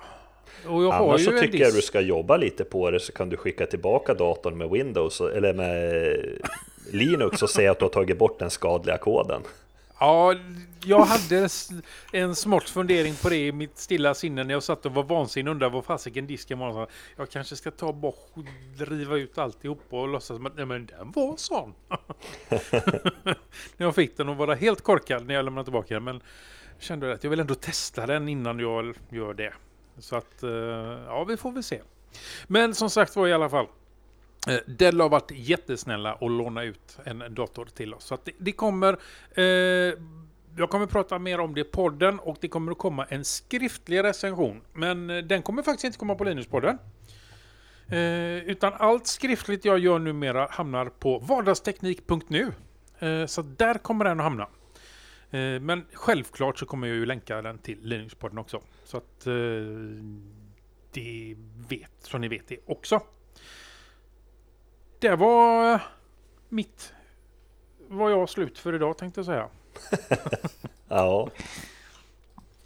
Speaker 1: Annars så tycker jag du ska jobba lite på det så kan du skicka tillbaka datorn med Windows eller med Linux och säga att du har tagit bort den skadliga koden.
Speaker 3: Ja, jag hade en smart fundering på det i mitt stilla sinne när jag satt och var vansinnig och undrade vad fasiken disken var. Jag kanske ska ta bort, driva ut alltihop och låtsas som att nej, men den var sån. *laughs* när jag fick den och vara helt korkad när jag lämnade tillbaka den. Men jag kände att jag vill ändå testa den innan jag gör det. Så att, eh, ja vi får väl se. Men som sagt var i alla fall. Eh, Dell har varit jättesnälla och låna ut en dator till oss. Så att det, det kommer... Eh, jag kommer prata mer om det i podden och det kommer att komma en skriftlig recension. Men eh, den kommer faktiskt inte komma på Linus-podden. Eh, utan allt skriftligt jag gör numera hamnar på vardagsteknik.nu. Eh, så där kommer den att hamna. Eh, men självklart så kommer jag ju länka den till Linuspodden också. Så att eh, det vet, så ni vet det också. Det var mitt... Var jag slut för idag tänkte jag säga. *laughs*
Speaker 1: Ja,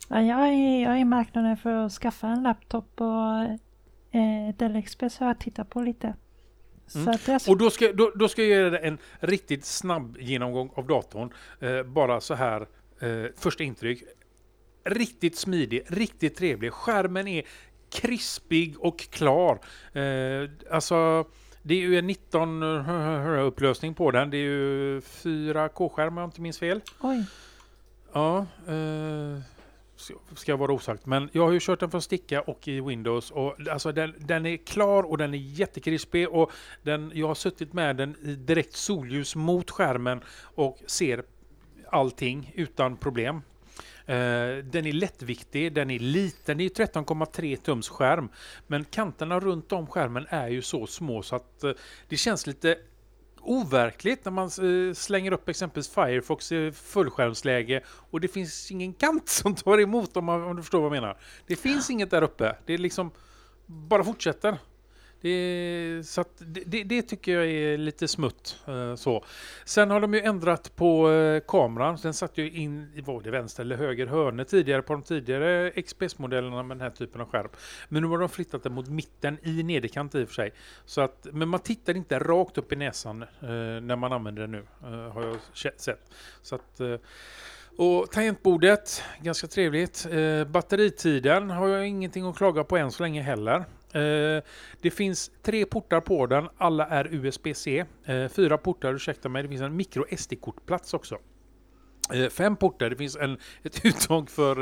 Speaker 2: Ja, jag, är, jag är i marknaden för att skaffa en laptop och eh, Dell Express har jag tittat på lite. Så
Speaker 3: Mm.
Speaker 2: att jag,
Speaker 3: Och då ska, då, då ska jag göra en riktigt snabb genomgång av datorn. Eh, bara så här, eh, första intryck. Riktigt smidig, riktigt trevlig. Skärmen är krispig och klar. Eh, alltså, det är ju en 19 upplösning på den. Det är ju 4K-skärm om jag inte minns fel.
Speaker 2: oj,
Speaker 3: Ja, eh, ska- ska vara osagt. Men jag har ju kört den från sticka och i Windows. Och alltså den, den är klar och den är jättekrispig. Och den, jag har suttit med den i direkt solljus mot skärmen och ser allting utan problem. Eh, den är lättviktig, den är liten, det är 13,3 tums skärm. Men kanterna runt om skärmen är ju så små så att eh, det känns lite overkligt när man eh, slänger upp exempelvis Firefox i fullskärmsläge och det finns ingen kant *laughs* som tar emot om, man, om du förstår vad jag menar. Det finns inget där uppe. Det är liksom bara fortsätter. Det, så att det, det, det tycker jag är lite smutt. eh, så. Sen har de ju ändrat på eh, kameran. Den satt ju in i var det vänster eller höger hörne tidigare på de tidigare XPS-modellerna med den här typen av skärm. Men nu har de flyttat den mot mitten i nederkant i och för sig. Så att, men man tittar inte rakt upp i näsan eh, när man använder den nu, eh, har jag sett. Så att, eh, och tangentbordet, ganska trevligt. Eh, batteritiden har jag ingenting att klaga på än så länge heller. Eh, det finns tre portar på den, alla är USB-C. Eh, fyra portar, ursäkta mig, det finns en micro SD-kortplats också. Eh, fem portar, det finns en, ett *laughs* uttag för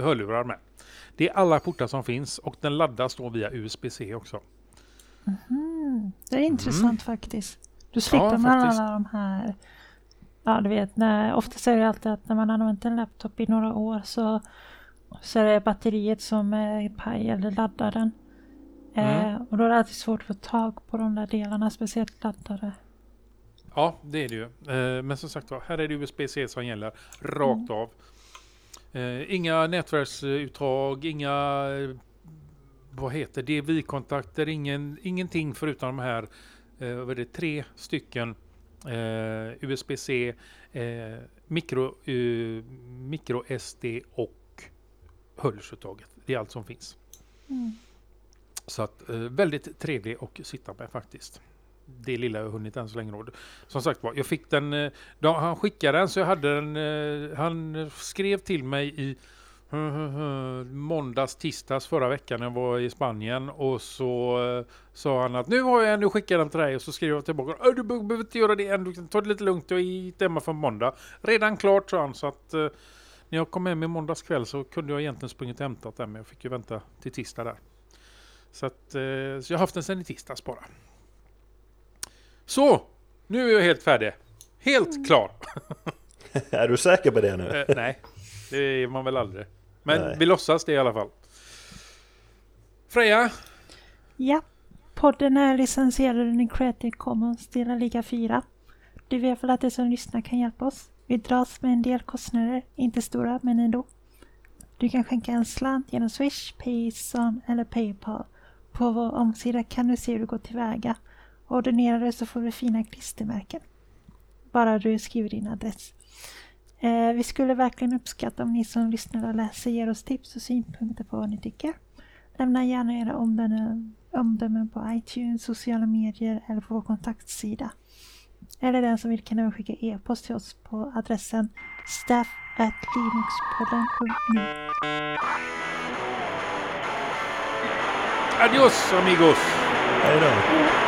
Speaker 3: hörlurar med. Det är alla portar som finns och den laddas då via USB-C också.
Speaker 2: mm, det är intressant faktiskt. Du slipper
Speaker 3: Ja,
Speaker 2: man
Speaker 3: faktiskt.
Speaker 2: alla de här Ja, du vet, när, ofta säger jag alltid att när man har använt en laptop i några år så, så är det batteriet som är paj eller laddaren. Eh,
Speaker 3: Mm.
Speaker 2: och då är det alltid svårt att få tag på de där delarna, speciellt laddare.
Speaker 3: Ja, det är det ju. Eh, men som sagt här är det USB-C som gäller rakt av. Eh, inga nätverksuttag, inga eh, vad heter det, DVI-kontakter, ingen, ingenting förutom de här eh, vad är det, tre stycken eh, USB-C, eh, micro, eh, micro SD och hörlursuttaget. Det är allt som finns.
Speaker 2: Mm.
Speaker 3: Så att eh, väldigt trevlig att sitta med faktiskt. Det lilla jag hunnit än så länge. då. Som sagt var, jag fick den, eh, då, han skickade den så jag hade den, eh, han skrev till mig i måndags, tisdags förra veckan när jag var i Spanien och så eh, sa han att nu har jag ändå skickat den till dig och så skrev jag tillbaka äh, du behöver inte göra det än, du kan ta det lite lugnt, jag är inte hemma för måndag. Redan klart sa han så att när jag kom hem i måndags kväll så kunde jag egentligen sprungit och hämtat den men jag fick ju vänta till tisdag där. Så, att, eh, så jag har haft den sedan i tisdags bara. Så! Nu är jag helt färdig. Helt klar! *laughs* *laughs*
Speaker 1: Är du säker på det nu?
Speaker 3: Eh, nej, det är man väl aldrig. Men
Speaker 1: Nej.
Speaker 3: vi låtsas det i alla fall. Freja,
Speaker 2: Ja, podden är licensierad under Creative Commons delar lika 4. Du vet väl att de som lyssnar kan hjälpa oss? Vi dras med en del kostnader, inte stora men ändå. Du kan skänka en slant genom Swish, Payson eller Paypal. På vår omsida kan du se hur du går tillväga. Ordinera donerar du så får du fina klistermärken. Bara du skriver din adress. Eh, vi skulle verkligen uppskatta om ni som lyssnar och läser ger oss tips och synpunkter på vad ni tycker. Lämna gärna era omdömen, omdömen på iTunes, sociala medier eller på vår kontaktsida. Eller den som vill kan även skicka e-post till oss på adressen staff@linuxpodden.nu
Speaker 3: adios amigos!
Speaker 1: Hej då!
Speaker 2: Ja.